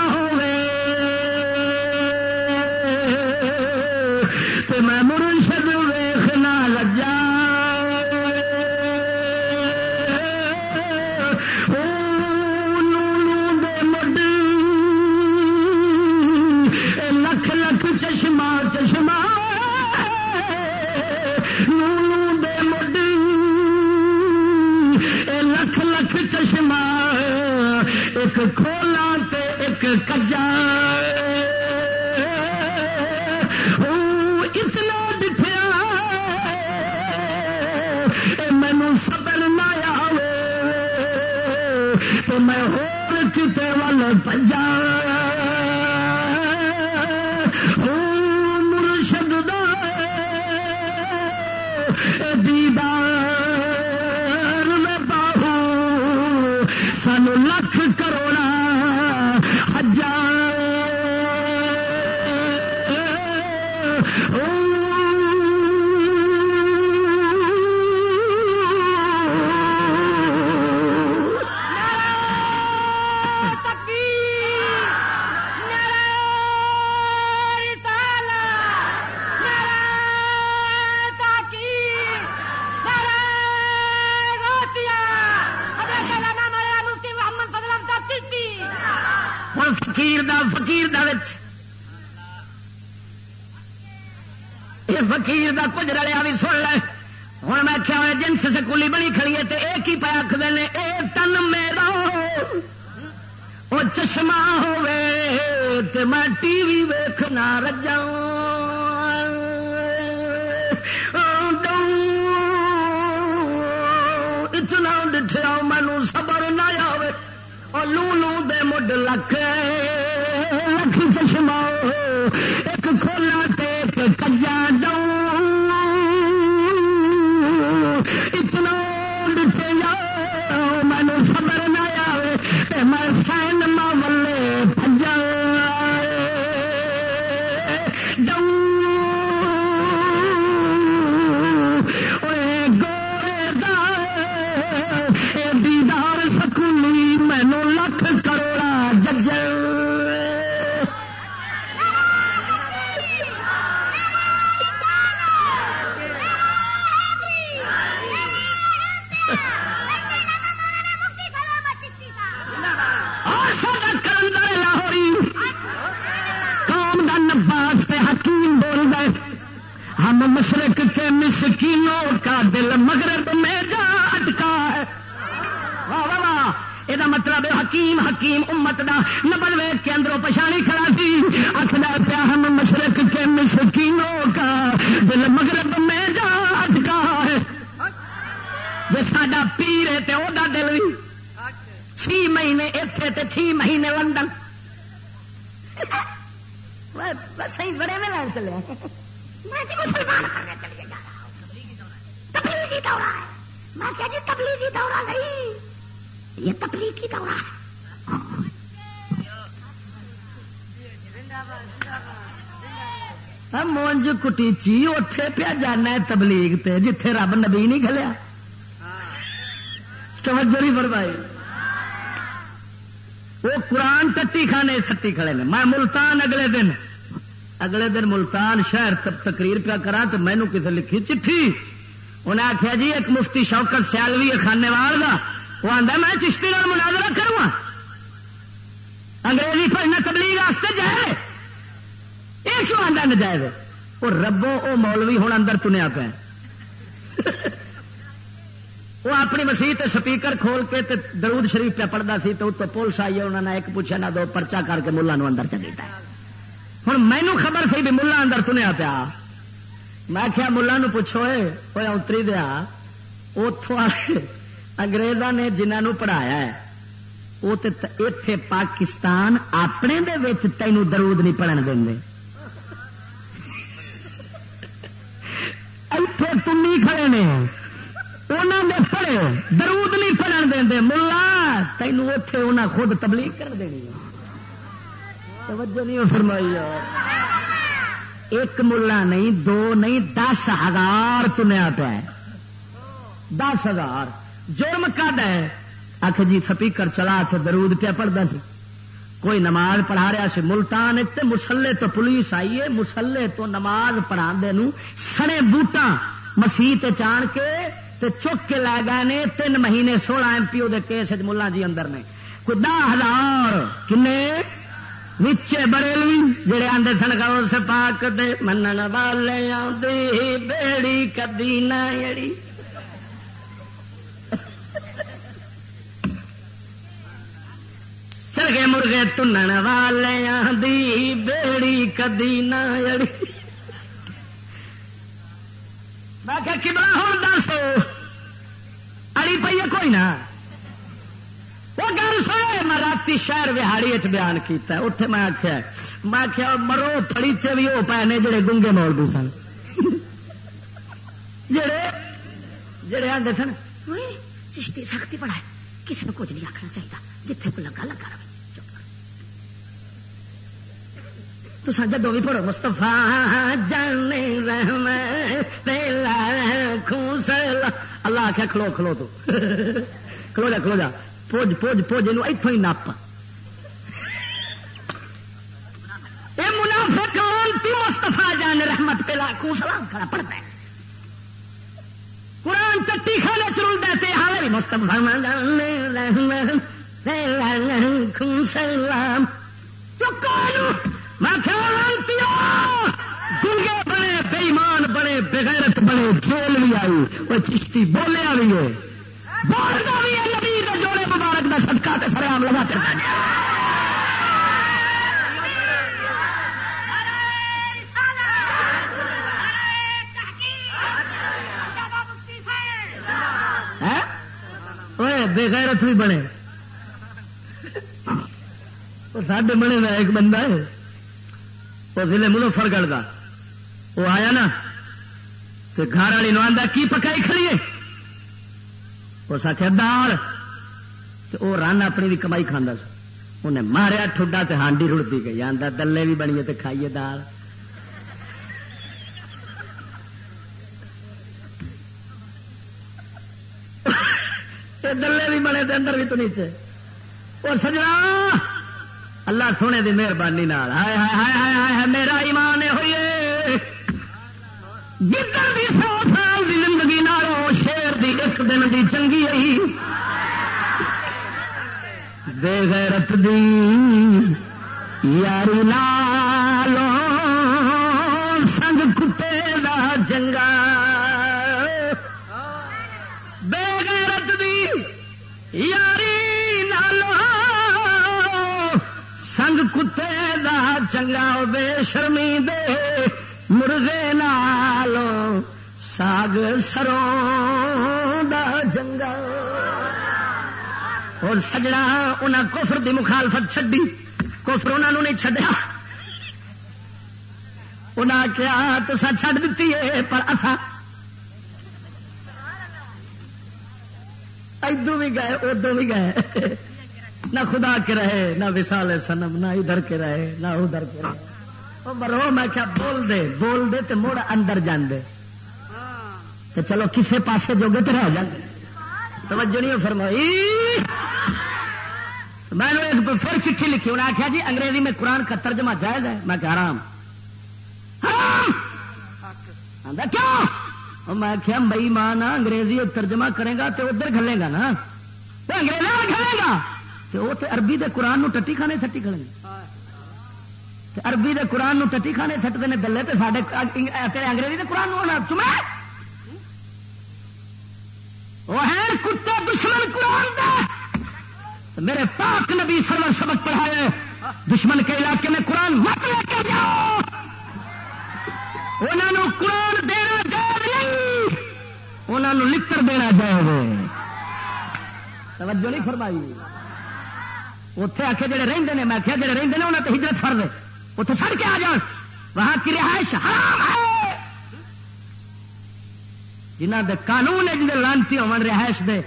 کجا اتنا دکھا مینو صبر نہ آئے تو میں ہور کتے ول پجا مرشد دا۔ دیدار میں باہو سانو لکھ کروڑا کٹیچی اتے پیا جانا ہے تبلیغ تے، جتھے رب نبی نہیں کھلیا توجہ نہیں فرمائی۔ وہ قرآن ٹٹی کھانے سٹی کھڑے نے۔ میں ملتان اگلے دن اگلے دن ملتان شہر تقریر پیا کرا تو مینو کسی لکھی چٹھی۔ انہیں آخیا جی ایک مفتی شوکت سیالوی ہے خانے وال کا وہ آتا میں چشتی کا مناظرہ کروں انگریزی پڑھنا تبلیغ واسطے جائے۔ یہ کیوں آتا نجائز وہ ربو وہ مولوی ہوں اندر تنیا پہ وہ اپنی مسیح سپیکر کھول کے تے درود شریف پہ پڑھتا سی تو اتو پولیس آئی انہوں نے ایک پوچھا نہ دو پرچا کر کے ملا اندر چلیتا ہوں مینو خبر سی بھی ملا اندر تنیا پیا۔ میں کیا ملا پوچھو وہ اتری دیا اتوں نے جنہوں پڑھایا ہے، وہ اتے پاکستان اپنے دے تینوں درود نہیں پڑھن دیں اتنے تمی نے। انہوں نے پڑھے درود نہیں پڑھن دیں ملا تینوں اتے انہیں خود تبلیغ کر دینی توجہ نہیں فرمائی ایک ملا نہیں، دو نہیں، دس ہزار تنیا پہ دس ہزار۔ جرم کد ہے؟ آخ جی سپیکر چلا کے درود پہ پڑھتا سی۔ کوئی نماز پڑھا رہا سی، ملتان مسلے تو پولیس آئی ہے۔ مسلے تو نماز پڑھا سڑے بوٹا مسیح چان کے تے چک کے لے گئے نے، تین مہینے سولہ ایم پی او دے کیس ملا جی اندر نے۔ کوئی دہ ہزار، کنے؟ نیچے بریلوی جڑے آدھے سن گاؤ سے پاک دے منن والے آدھی بیڑی کدی نہ جڑی گے مرغے تنن والے دی بیڑی کدی نہ اڑی میں کہ کبلا ہوں دس. اڑی پی ہے کوئی نہ. وہ گل سنے میں رات شہر وہاڑی بیان کیتا اتنے میں آخیا میں آخیا مرو پڑی چ بھی وہ پے نے جڑے گنگے مولوی سن۔ جڑے جڑے آدھے سن۔ چشتی سختی پڑا ہے۔ کسی نے کچھ نہیں آخنا چاہیے جتنے کو لگا لگا رہے۔ تو جدو بھی پڑھو مستفا جانے رحم اللہ آخیا کھلو کھلو تو۔ کھلو جا کھلو جا۔ پوج پوج پوج یہ اتوں ہی نپ یہ منافق مستفا جان رحمت پہ لاکھوں سلام کھڑا پڑتا ہے۔ قرآن ٹٹی کھانے چل دیتے ہاں مستفا سلام میں گنگے بنے بےمان بنے، بغیرت بنے جیل بھی آئی، وہ چشتی بولیا بھی ہے۔ بولتا بھی ہے، نبی جوڑے مبارک کا صدقہ تے سر آم لگا کر بغیرت بھی بنے۔ ساڈے بنے کا ایک بندہ ہے۔ وہ ضلع مظفر گڑھ کا وہ آیا نا تو گھر والی نو آدھا کی پکائی کھڑی ہے؟ اس آخیا دال۔ وہ رن اپنی بھی کمائی کھانا سا۔ انہیں ماریا، ٹھڈا تو ہانڈی رڑتی گئی۔ آدھا دلے بھی بنیے تو کھائیے دال۔ دلے بھی بنے تو اندر بھی تو نیچے۔ اور سجنا اللہ سونے کی مہربانی میرا ایمان ہوئی گدڑ بھی سو سال کی زندگی نالوں شیر دی ایک دن دی چنگی آئی بے غیرت دی یاری لالو سنگ کتے دا چنگا۔ سنگ کتے دا چنگا بے شرمی دے مرغے نالو ساگ سروں دا جنگا۔ اور سجنا انہیں کفر دی مخالفت چڈی کفر انہوں نہیں چڈیا انہیں کیا تو سا چڈ دیتی ہے پر اصا ادو بھی گئے ادو بھی گئے۔ نہ خدا کے رہے، نہ وسال سنم نہ ادھر کے رہے، نہ ادھر کے رہے۔ مرو، میں کیا بول دے؟ بول دے تو مڑ اندر جاندے تو چلو کسے پاسے جو گے تو رہ جاندے توجہ نہیں فرمائی۔ میں نے ایک پھر چٹھی لکھی انہیں آخیا جی انگریزی میں قرآن کا ترجمہ جائز ہے؟ میں کہ حرام۔ کیوں میں کیا؟ بئی ماں نا انگریزی ترجمہ کرے گا تو ادھر کھلے گا نا۔ وہ انگریزی کھلے گا۔ تو وہ تو عربی دے قرآن نو ٹٹی کھانے تھٹی کھڑے عربی دے قرآن نو ٹٹی کھانے تھٹتے ہیں دلے تو سارے انگریزی دے قرآن نو ہونا چمے۔ وہ ہے کتے دشمن قرآن دے۔ میرے پاک نبی سرور سبق پڑھائے، دشمن کے علاقے میں قرآن مت لے کے جاؤ۔ انہوں قرآن دینا جائز نہیں۔ انہوں لکڑ دینا جائے توجہ نہیں فرمائی۔ اتے آ کے جڑے رہتے ہیں میں آخیا جڑے رہتے ہیں انہیں تو ہجرت فر دے۔ اتنے سڑ کے آ جان۔ وہاں کی رہائش حرام ہے۔ جنہ دے قانون ہے جنہیں لانتی ہو رہائش دے،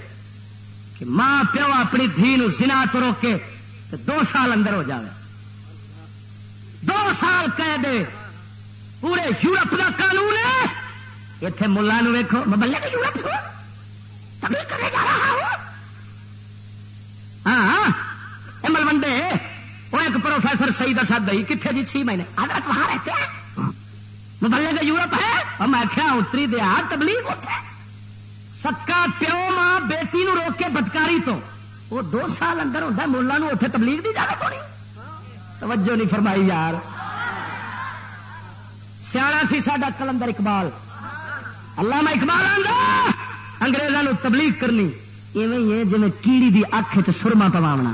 کہ ماں پیو اپنی دھی سنا تو روکے تو دو سال اندر ہو جائے دو سال کہہ دے۔ پورے یورپ کا قانون ہے۔ اتنے ملا ویکو میں بلے یورپ کو تبھی کرنے جا رہا ہوں۔ ہاں۔, ہاں۔ ملوڈے وہ ایک پروفیسر سعید اسد بھائی کتنے جی چھ مہینے؟ حضرت وہاں رہتے ہیں؟ مبلے کا یورپ ہے؟ اور میں کیا اتری دیا ہاں تبلیغ ہوتا ہے سکا پیو ماں بیٹی نو روک کے بدکاری تو۔ وہ دو سال اندر ہوتا ہے ملا اتنے تبلیغ دی جانا تھوڑی توجہ نہیں فرمائی یار۔ سیاح سی ساڈا کلندر اقبال۔ اللہ میں اقبال آنگا انگریزوں تبلیغ کرنی۔ ایویں جی کیڑی دی اکھ چ سرما پواونا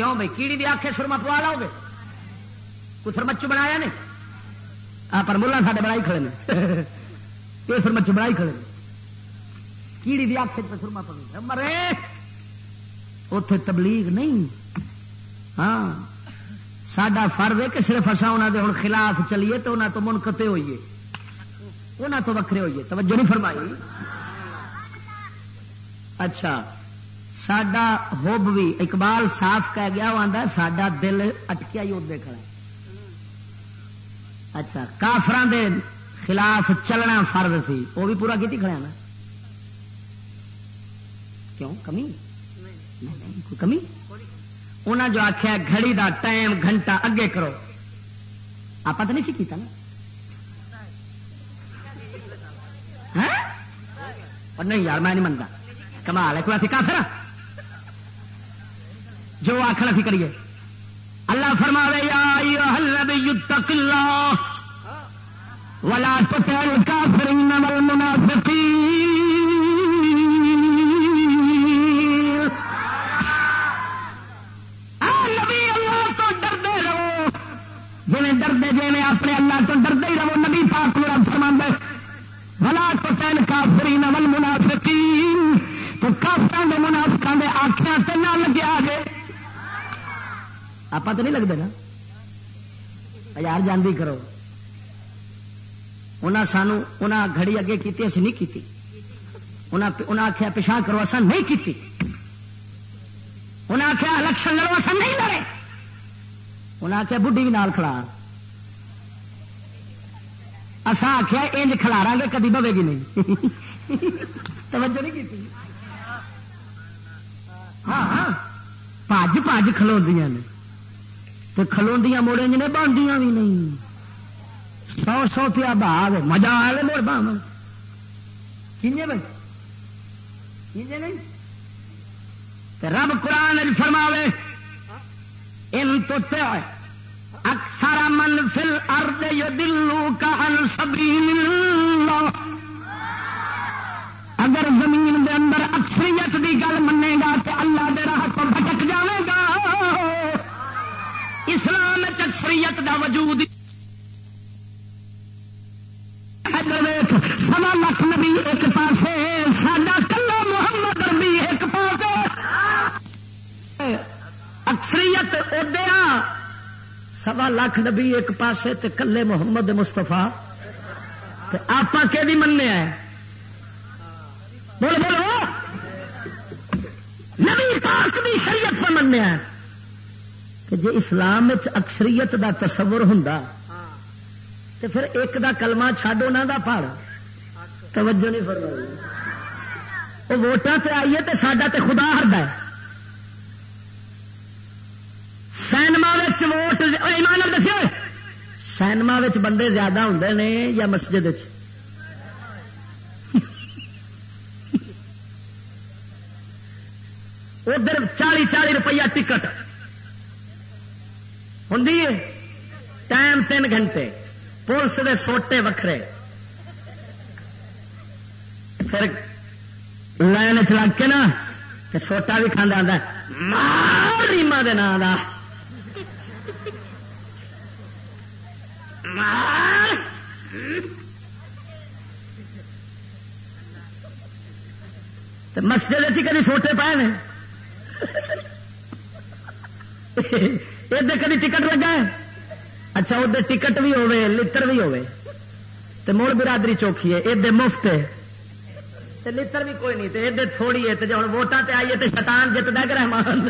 کیوں بھائی؟ کیڑی بھی آخے سرما پوا لو گے؟ کچھ سرمچو بنایا نے آ، پر ملا ساڈے بڑائی کھڑے نے۔ [laughs] یہ سرمچو بڑائی کھڑے نے۔ کیڑی بھی آخے سرما پہ مرے! اتے تبلیغ نہیں۔ ہاں۔ سڈا فرض ہے کہ صرف اصا انہوں ہوں خلاف چلیے تو انہوں تو منقطع ہوئیے۔ انہوں تو وکھرے ہوئیے۔ توجہ نہیں فرمائی۔ اچھا۔ سڈا ہوب بھی اقبال صاف کہہ گیا وہ آتا سڈا دل اٹکیا ہی ادے کھڑا اچھا کافران دے خلاف چلنا فرض سی وہ بھی پورا کی کھڑا نا کیوں کمی کوئی کمی انہیں جو آخیا گھڑی دا ٹائم گھنٹہ اگے کرو آپ تو نہیں سی کیتا نا نہیں یار میں نہیں منتا کمال ہے کوئی ایسی کافر جو آخر اسی کریے۔ اللہ فرما یتق اللہ۔ ولا تطع الكافرین والمنافقین۔ ڈردے جی میں اپنے اللہ تو ڈردے ہی رہو۔ نبی پاک میرا فرما بلا تو تین کافری نول منافقی تو کافر منافقوں کے آخیا تو نہ لگے آگے۔ آپ تو نہیں لگتے نا؟ یار جاندی کرو۔ انہیں سانو انہیں گھڑی اگے کی اسی نہیں کی انہیں آخیا پچھا کرو اصا نہیں کی انہیں آخیا الیکشن لڑو اصا نہیں لڑے۔ انہیں آخیا بڈی بھی نال کھڑا۔ اصا آخیا انج کھلارا گے، کدی بوے گی نہیں۔ توجہ نہیں کی ہاں ہاں۔ پج پج کھلو نے۔ تو کھلوندیاں موڑے نے باندیاں بھی نہیں۔ سو سو روپیہ باغ مزہ آ لے موڑ باہ کھے بھائی؟ کھے نہیں؟ رب قرآن فرماوے، ان تو اکثر من فل ارد دلو کا ان سبھی اگر زمین دے اندر اکثریت دی گل منے گا تو اللہ دے راہ تو بھٹک جائے گا۔ اسلام اکثریت دا وجود سوا لاکھ نبی ایک پاسے سڈا کلا محمد ربی ایک پاسے۔ اکثریت ادیا سوا لاکھ نبی ایک پاسے تے کلے محمد مستفا آپ کہ منیا بول بولو نبی پاک بھی شریعت پہ منیا کہ جی اسلام اکثریت دا تصور ہوں تو پھر ایک دا کلمہ چھڈ انہوں دا پڑ توجہ نہیں فرمائی۔ وہ ووٹاں تے آئیے تے ساڈا تے خدا ہرد ہے۔ سینما ووٹ ایمان دسو سینما بندے زیادہ ہوں نے یا مسجد [laughs] ادھر چالی چالی روپیہ ٹکٹ۔ ہوں ٹائم تین گھنٹے۔ پولیس کے سوٹے وکھرے۔ پھر لائن چ لگ کے نا سوٹا بھی کھانا آتا ریما کے نام کا مسجد کدی سوٹے پائے نے؟ ادھر کدی جی ٹکٹ لگا ہے۔ اچھا ادھر ٹکٹ بھی ہوے لتر بھی ہوے تو مڑ برادری چوکھی ہے ادھر مفت ہے۔ لتر بھی کوئی نہیں ادھر تھوڑی ہے جب ووٹان تے آئیے تو شیطان جت دے رحمان۔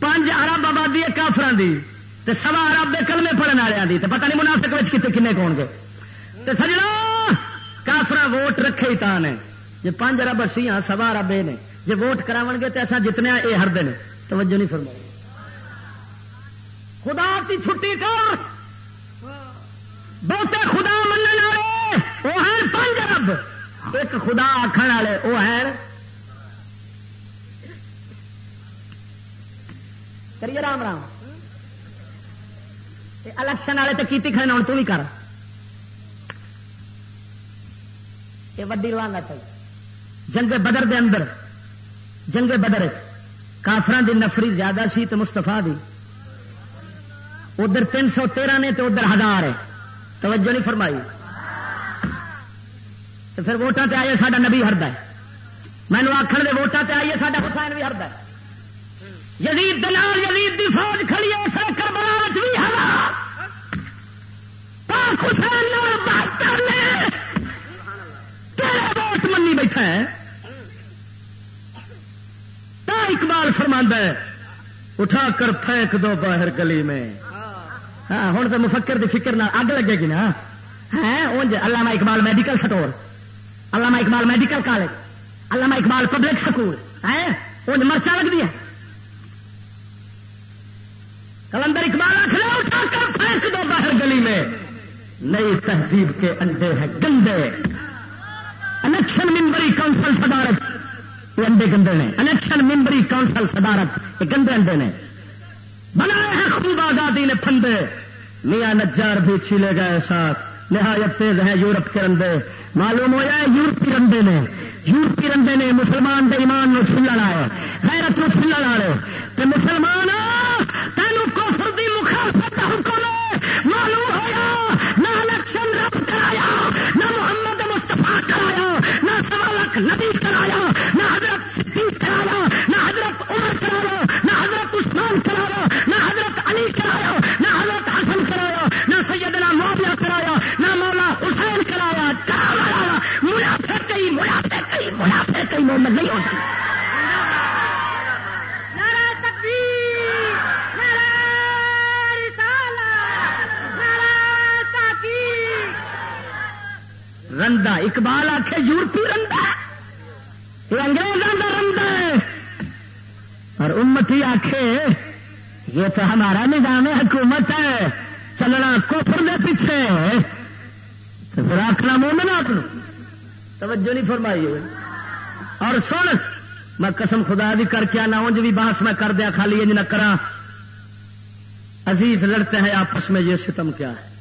پانچ ارب آبادی ہے کافران دی، تے سوا ارب دے کلمے پڑھنے والوں کی پتہ نہیں منافق کتنے کنے کون گے۔ تے سجنا کافر ووٹ رکھے ہی تان ہے جی پانچ ارب اسی ہاں سوا ارب یہ نے۔ جی ووٹ کراو گے تو ایسا جتنے یہ ہرد نے۔ توجہ نہیں فرما خدا کی چھٹی کر بہتے خدا منع والے، وہ ہیں پانچ ارب ایک خدا آخر والے، وہ ہے کریے رام رام۔ الیکشن والے تو کی کھڑے ہوں تو بھی کر۔ یہ وڈی لانا چاہیے جنگ بدر دے اندر، جنگ بدر کافران دی نفری زیادہ سی تو مستفا دی۔ ادھر تین سو تیرہ نے تو ادھر ہزار ہے۔ توجہ نہیں فرمائی۔ تو پھر ووٹاں تے آئیے ساڈا نبی ہرد ہے۔ مینو آخر دے ووٹاں تے آئیے ساڈا حسین بھی ہرد ہے۔ یزید دلال یزید دی فوج کھڑی ہے اسے کربلا بھی ہزار پاک حسین بات کر لے۔ تیرے ووٹ منی بیٹھا ہے۔ تا اقبال فرماندہ ہے، اٹھا کر پھینک دو باہر گلی میں۔ ہاں ہوں تو مفکر دی فکر نہ اگ لگے گی نا۔ ہے اونج علامہ اقبال میڈیکل سٹور علامہ اقبال میڈیکل کالج علامہ اقبال پبلک سکول ہے اونج مرچا لگ دیا کلندر اقبال آخر اٹھا کر پھینک دو باہر گلی میں۔ نئی تہذیب کے انڈے ہیں گندے۔ الیکشن ممبری کونسل صدارت، یہ انڈے گندے نے۔ الیکشن ممبری کونسل صدارت، یہ گندے انڈے نے۔ بنائے ہیں خوب آزادی نے پھندے۔ میاں نجار بھی چھیلے گئے ساتھ۔ نہایت تیز ہے یورپ کے رندے۔ معلوم ہو جائے یورپی رندے نے۔ یورپی رندے نے مسلمان کے ایمان نو چھلن آئے۔ خیرت نو چھلن آئے۔ تو مسلمان تینوں کوفر دی مخالفت حکم معلوم ہوا نہ الیکشن رب کرایا، نہ محمد مستفا کرایا، نہ سوا لاکھ نبی کرایا، نہ حضرت صدیق کرایا، نہ حضرت عمر کرایا، نہ عثمان کرایا نہ حضرت علی کرایا نہ حضرت حسن کرایا نہ سیدنا معاویہ کرایا نہ مولا حسین کرایا کرایا منافع کئی منافع کئی منافع کئی محمد نہیں ہو سکتا رندا اقبال آخے یورپی رندا یہ انگریزوں کا رندا ہے۔ اور امتی آخے یہ تو ہمارا نظام حکومت ہے۔ چلنا کوفر دے پیچھے۔ پھر آخنا مومن آپ توجہ نہیں فرمائی ہوئی۔ اور سن، میں قسم خدا بھی کر کے آنا، اونج بھی بحث میں کر دیا، خالی یہ نہ کرا عزیز لڑتے ہیں، آپس میں یہ ستم کیا ہے۔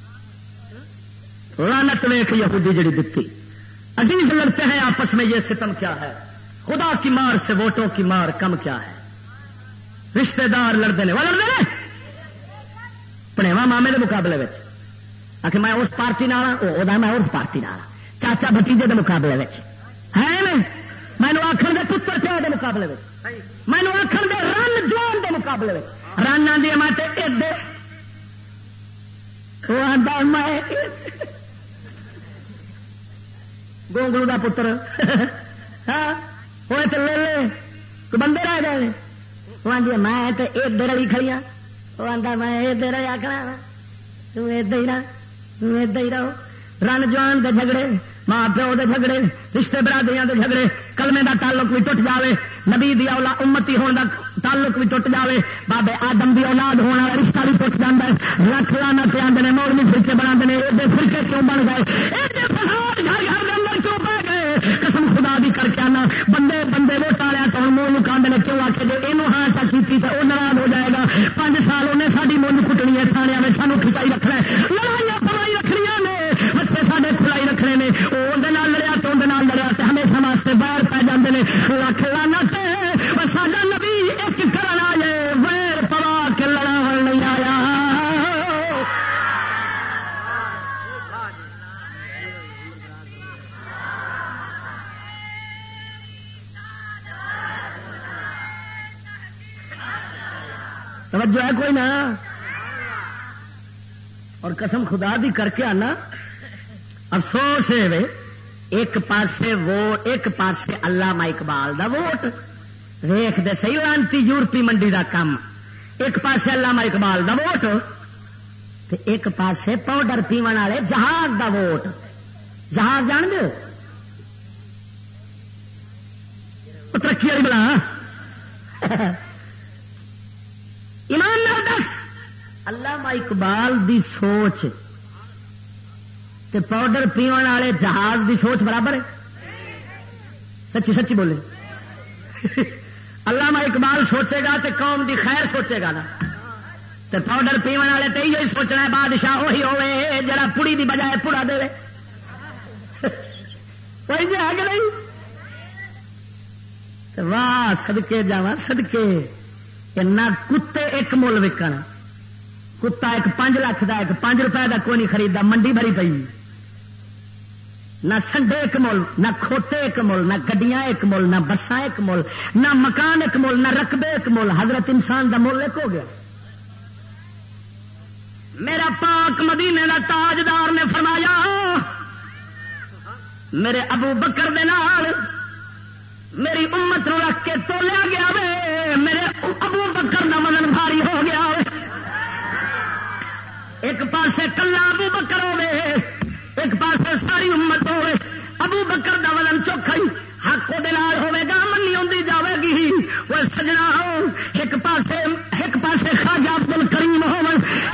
رانت ویخ یہودی جڑی دتی۔ عزیز لڑتے ہیں، آپس میں یہ ستم کیا ہے۔ خدا کی مار سے ووٹوں کی مار کم کیا ہے۔ رشتے دار لڑتے ہیں۔ وہ لڑتے پنےوا مامے کے مقابلے میں آخر میں اس پارٹی نال ہاں، میں اس پارٹی نال ہاں۔ چاچا بتیجے کے مقابلے میں ہے مینو آخر دے پتر پیو کے مقابلے میں مینو آخر دے رن جوان کے مقابلے میں رن آدھی میں ادے وہ آتا میں۔ گونگلو کا پتر۔ ہاں وہ تو لے لے۔ تو بندے رہ گئے۔ وہ آدھی میں تو ادھر والی کھڑی ہوں وہ آتا میں ادھر آخنا تم ادھر ہی رہ ادھر ہی رہو رن جوان دے جھگڑے ماں پیو دے جھگڑے رشتے برادریاں دے جھگڑے کلمے دا تعلق بھی ٹوٹ جاوے نبی دی اولا امتی ہونے دا تعلق بھی ٹوٹ جاوے بابے آدم دی اولاد ہونے والا رشتہ بھی ٹوٹ جاتا ہے لکھ لانا پہ آدھے مولوی فرقے بنا دے فرقے کیوں بن گئے گھر گھر کے اندر کیوں پہ گئے قسم بھی کر کے آنا। بندے بندے ووٹ والے تو ہوں نکاندے نے کیوں آ کے جی یہ ہاں چا کی تو وہ ناراض ہو جائے گا। پانچ سال انہیں ساری منہ کٹنی ہے، تھانے میں سانو کھچائی رکھنا ہے। لڑائیاں پڑائی رکھنی نے، بچے سارے کھلائی رکھنے نے। وہ اندر لڑیا تو اندر لڑیا ہمیشہ واسطے باہر پی جاتے ہیں لکھ لانا ساڈا توجہ ہے کوئی نا؟ اور قسم خدا دی کر کے آنا۔ افسوس ہے ایک پاسے وہ، ایک پاسے علامہ اقبال دا ووٹ۔ ویخ دے سی لانتی یورپی منڈی دا کام ایک پاسے علامہ اقبال دا ووٹ تے ایک پاسے پاؤڈر پیون والے جہاز دا ووٹ۔ جہاز جان دو ترقی والی بلا ایمان دس علامہ اقبال دی سوچ تے پاؤڈر پیون والے جہاز دی سوچ برابر ہے؟ سچی سچی بولے۔ علامہ اقبال سوچے گا تے قوم دی خیر سوچے گا نا۔ تے پاؤڈر پیون والے تو یہ سوچنا ہے، بادشاہ وہی ہوے جڑا پڑی دی بجائے پڑا دے۔ کوئی جی ہے نہیں واہ سدکے جا سدکے کتے ایک مول وکن کتا ایک پانچ لاکھ کا ایک پانچ روپئے کا کوئی نہیں خریدا، منڈی بھری پی نہ سنڈے ایک مول نہ کھوتے ایک مول نہ گڈیاں ایک مول نہ بساں ایک مول نہ مکان ایک مول نہ رقبے ایک مول حضرت انسان دا مول ایک ہو گیا۔ میرا پاک مدینے کا تاجدار نے فرمایا، میرے ابو بکر دے نال میری امت نو رکھ کے تولیا گیا وے، میرے ابو بکر کا وزن بھاری ہو گیا ایک پاسے کلا ابو بکر ہوے ایک پاسے ساری امت ہوے ابو بکر دا ولن چوکھا حق وہ گا منی آتی جاوے گی۔ وہ سجنا ہو، ایک پاسے ایک پاسے خاجا ابدل کریم ہو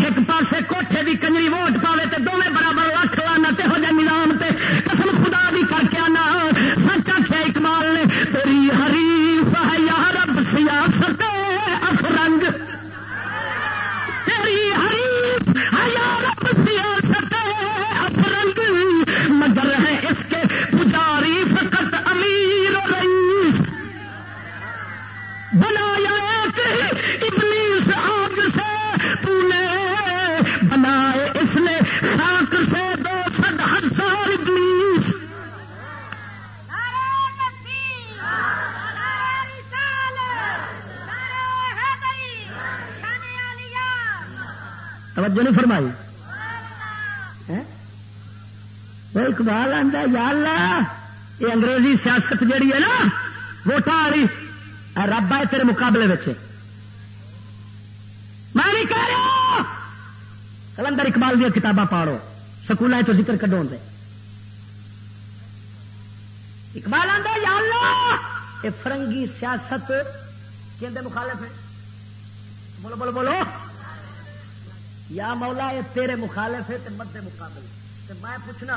ایک پاسے کوٹھے دی کنجری ووٹ پاوے تے دونوں برابر لکھ لانا تے ہو جائے نظام تے قسم خدا بھی کر کے آنا سچ آخیا اقبال نے تیری حریف ہے یا رب سیاست افرنگ تیری حریف ہے یا رب سیاست افرنگ مگر ہے اس کے پجاری فقط امیر و رئیس بنایا ایک ابلیس آگ سے تو نے بنائے اس نے خاک سے دو سد ہزار ابلیس توجہ نہیں فرمائی۔ وہ اقبال آتا یا اللہ یہ انگریزی سیاست جیڑی ہے نا ووٹاں والی رب آئے تیرے مقابلے میں نہیں کہہ رہا۔ کلندر اقبال دیا کتاباں پاڑو۔ سکول تو ذکر کڈو دے اقبال آتا یا اللہ یہ فرنگی سیاست کہ مخالف ہے بولو بولو بولو۔ یا مولا یہ تیرے مخالف ہے تے مد مقابل تے میں پوچھنا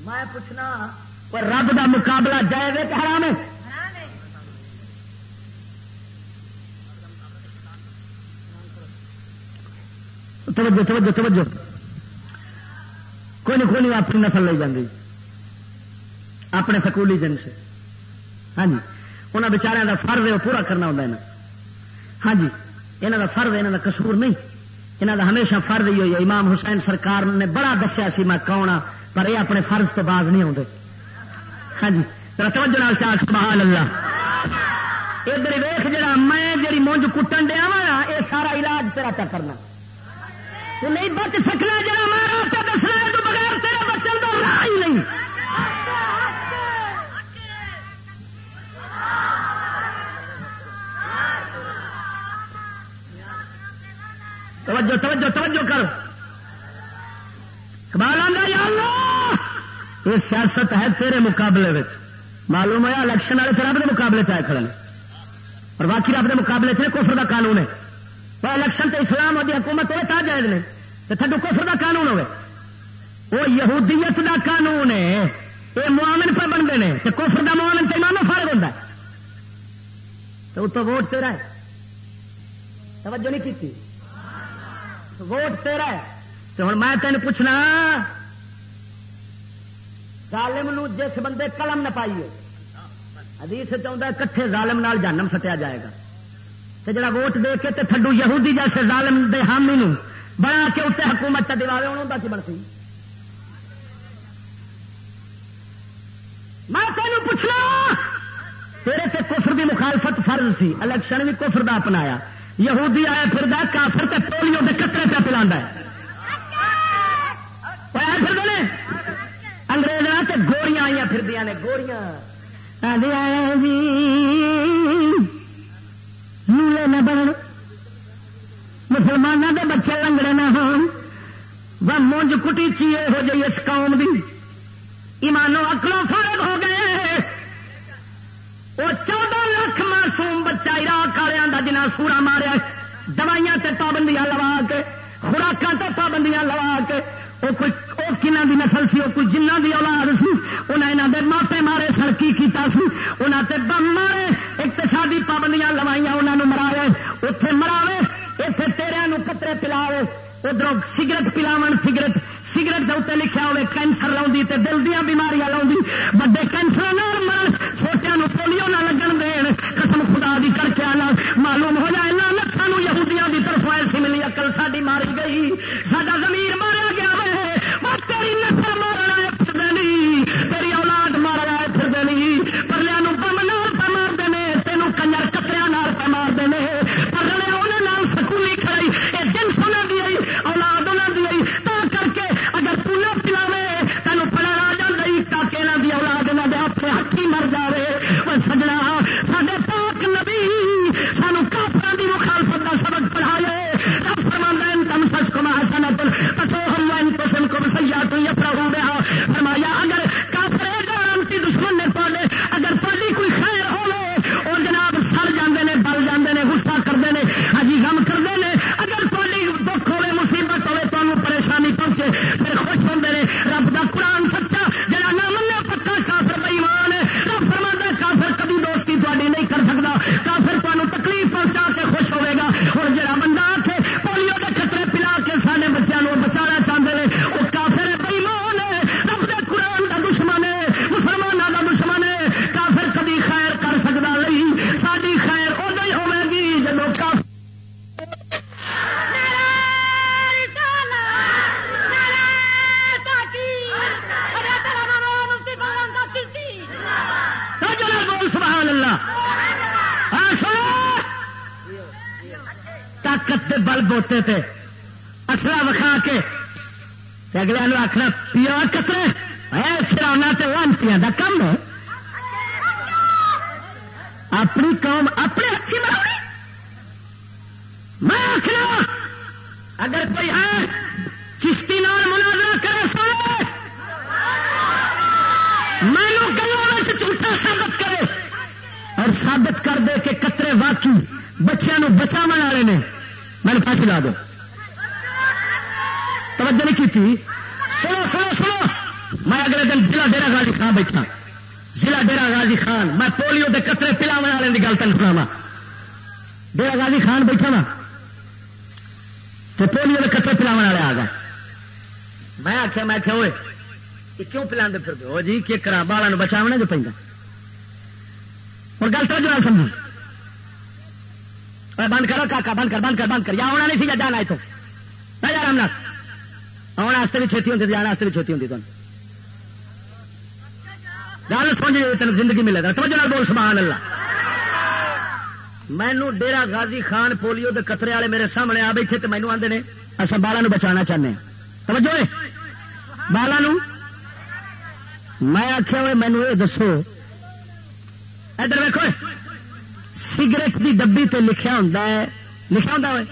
میں پوچھنا پر رب دا مقابلہ جائز ہے کہ حرام ہے؟ توجہ توجہ توجہ۔ کوئی نہیں کوئی نہیں اپنی نسل لے جاندی۔ اپنے سکولی جن سے۔ ہاں جی انہوں بچاروں کا فرض ہے، وہ پورا کرنا ہوتا ہے ہاں جی یہاں کا فرض ہے یہاں کا قصور نہیں۔ یہاں کا ہمیشہ فرض ہی ہوئی ہے، امام حسین سرکار نے بڑا دسیا سی، میں کون ہاں پر یہ اپنے فرض تو باز نہیں آتے ہاں جی توجہ نال چاک سبحان اللہ ادھر ویخ جڑا میں جی مونج کٹن دیا وا یہ سارا علاج تیرا پہ کرنا۔ تو نہیں بچ سکنا، جڑا مارا پہ دسنا تو بغیر تیرے بچن تو راہ ہی نہیں۔ توجہ توجہ توجہ کر۔ کمال آدھا یا اللہ! یہ سیاست ہے تیرے مقابلے میں معلوم ہوا الیکشن والے رب کے مقابلے چائے کھڑے اور باقی رب کے مقابلے چ کفر کا قانون ہے۔ وہ الیکشن تے اسلام اور حکومت ہوئے تا جائز نے۔ تو تھڈو کفر کا قانون ہوئے۔ وہ یہودیت دا قانون ہے۔ یہ معامن پہ بنتے ہیں تو کفر دا معامن تے مانو فرق ہوتا ہے۔ تو اتو ووٹ تیرا ہے۔ توجہ نہیں کی ووٹ تیرا ہے۔ تو ہوں میں تین پوچھنا، ظالم نو جس بندے قلم نہ پائیے، حدیث چاہتا ہے، کٹھے ظالم نال جانم سٹیا جائے گا۔ تو جڑا ووٹ دے کے تے تھڈو یہودی جیسے ظالم دے حامی نو بنا کے اتنے حکومت چ دیواوے انہوں کی بنتی؟ میں تینوں پوچھنا، تیرے تے کفر دی مخالفت فرض سی، الیکشن بھی کفر دا اپنایا۔ یہودی آیا پھر کافر تے پولیو دے قطرے پہ پلا پھر انگریز تے گوریاں آئی پھر نے، گوریاں۔ جی لولے نہ بن مسلمانوں کے بچے لنگڑے نہ ہون۔ وہ مونج کٹی چیے ہو جی اس قوم دی۔ ایمانو اکڑوں فارغ ہو گئے۔ وہ چودہ لاکھ معصوم بچہ عراق والوں کا جنا سورا ماریا دوائیاں تے پابندیاں لوا کے، خوراکاں تے پابندیاں لوا کے۔ وہ کوئی وہ کنہ دی نسل سی وہ کوئی جنہ دی اولاد سی۔ انہیں یہاں دے ماپے مارے سن کی کیتا سی۔ انہوں تے بم مارے اقتصادی پابندیاں لوائیاں انہوں نے مراوے اتے مراوے اتنے تیرے کترے پلاوے۔ ادھر سگرٹ پلاو سگرٹ سگرٹ کے اتنے لکھا ہوئے کینسر لاؤں تے دل دیا بیماریاں لاؤں وڈے کینسر نہ مرن چھوٹیا پولیو نہ لگن دین۔ خدا دی کر کے آنا معلوم ہو جائے لانت سانو یہودیاں دی طرف ایسی ملی اکل ساری ماری گئی ساڈا زمین مارا طاقت دے بل بوتے تھے اصلا وکھا کے اگلے نو آخنا پیا کترے؟ اے سرانا تے دا کم ہے۔ اپنی قوم اپنے ہاتھی بناؤ میں آخنا اگر کوئی ہے، چشتی نال مناظرہ کرے سارے مینو گلوں جھوٹا ثابت کرے اور ثابت کر دے کہ کترے واقعی بچوں بچا والے نے۔ میں نے پھانسی لا دو توجہ نہیں کی تھی۔ سنو سنو سنو۔ میں اگلے دن ضلع ڈیرا غازی خان بیٹھا۔ ضلع ڈیرا غازی خان، میں پولیو کے قطرے پلاو والے کی گل تین سنا ڈیرا غازی خان بیٹھا وا تو پولیو کے قطرے پلاو والے آ گئے۔ میں آخیا میں آخیا ہوئے کیوں پلا پھر جی کی کرا بالا بچاونا جو پہ اور گل تو جو بند کرو، کاکا، بند کر بند کر بند کر۔ یا آنا نہیں سی یا جانا اتوں نہ جا رام آنے واسطے بھی چھتی ہوتی جانے بھی چھتی ہوتی تمہیں گل سمجھ تین زندگی ملے گا۔ توجہ بول، سبحان اللہ۔ مینو ڈیرا غازی خان پولیو دے قطرے والے میرے سامنے آ بیٹھے تو مینو آدھے اصل اچھا بالا بچانا چاہتے ہیں توجہ بالا میں آخیا ہوئے مینو یہ دسو۔ ادھر ویکو سگریٹ کی ڈبی تے لکھا ہوں لکھا ہوں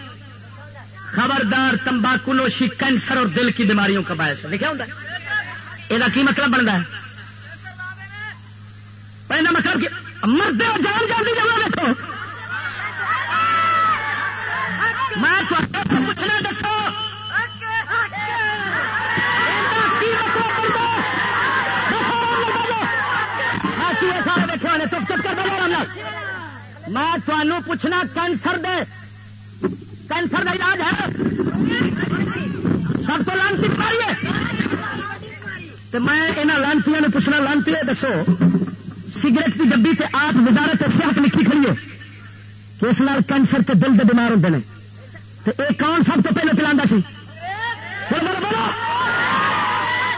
خبردار تمباکو نوشی، کینسر اور دل کی بیماریوں کا باعث ہے۔ لکھا ہوں یہ کی مطلب بنتا ہے؟ پہلا مطلب کہ مرد جان جلدی جانا دیکھو میں پوچھنا دسو۔ سارے دیکھو نے چپ چپ کر بولو میں تمہوں پوچھنا، کینسر دے۔ کینسر کا علاج ہے۔ سب تو لانتی بیماری ہے۔ تو میں یہاں لانتیاں نے پوچھنا، لانتی دسو۔ سگریٹ کی ڈبی تے آپ وزارت صحت لکھی کھڑی ہے۔ کہ اس نال کینسر تے دل دے بیمار ہوتے ہیں تو یہ کون سب تو پہلے پلا سی؟ بولو بولو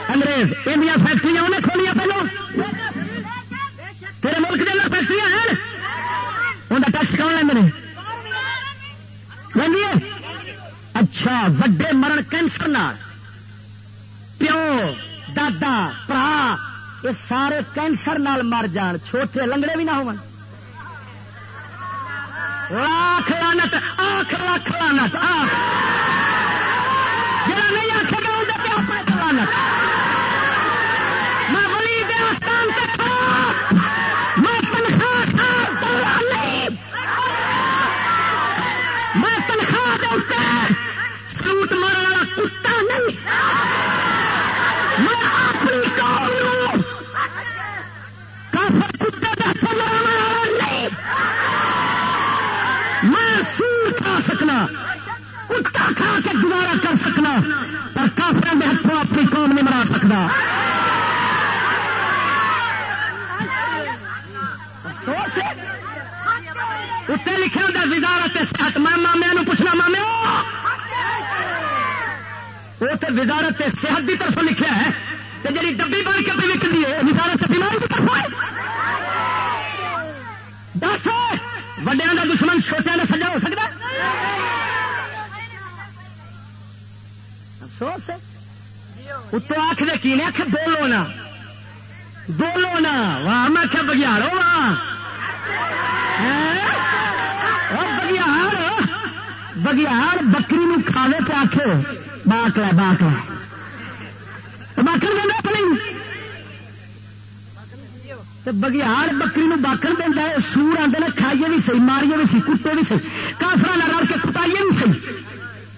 انگریز، انڈیا فیکٹری انہیں کھولیا پہلو۔ تیرے ملک کے اندر فیکٹری ہیں۔ انہیں ٹیکس کون لیں لینی اچھا وڈے مرن کینسر نال۔ پیو، دادا، برا، یہ سارے کینسر نال مر جان۔ چھوٹے لنگڑے بھی نہ ہو لاکھ لانت آخ لاکھ لانت آخ جا نہیں آخے گا، اندر پہ لانت کتا گزارا کر سکنا، پر کافر کے ہاتھوں اپنی قوم نہیں مرا سکتا اتنے لکھے ہوتا وزارت صحت۔ میں مامیا پوچھنا، مامے وہ تو وزارت صحت کی طرف لکھا ہے کہ جی ڈبی بن کے بھی وکتی ہے وزارت بیماری کی طرف دس وڈیا کا دشمن چھوٹیا کا سجا ہو سکتا افسوس اتو آخ دے کی نے؟ آخ بولو نا۔ بولو نا۔ واہ، میں آخیا بگیارو واہ۔ ہاں؟ بگیار بگیار بکری نو کھاوے پہ آخے باک لے باک لے باکر دینا اپنی بگیار بکری نو باکر دینا ہے، سور آتے ہیں کھائیے بھی سی ماریے بھی سی کتے بھی سی کافر رل کے کٹائیے بھی سی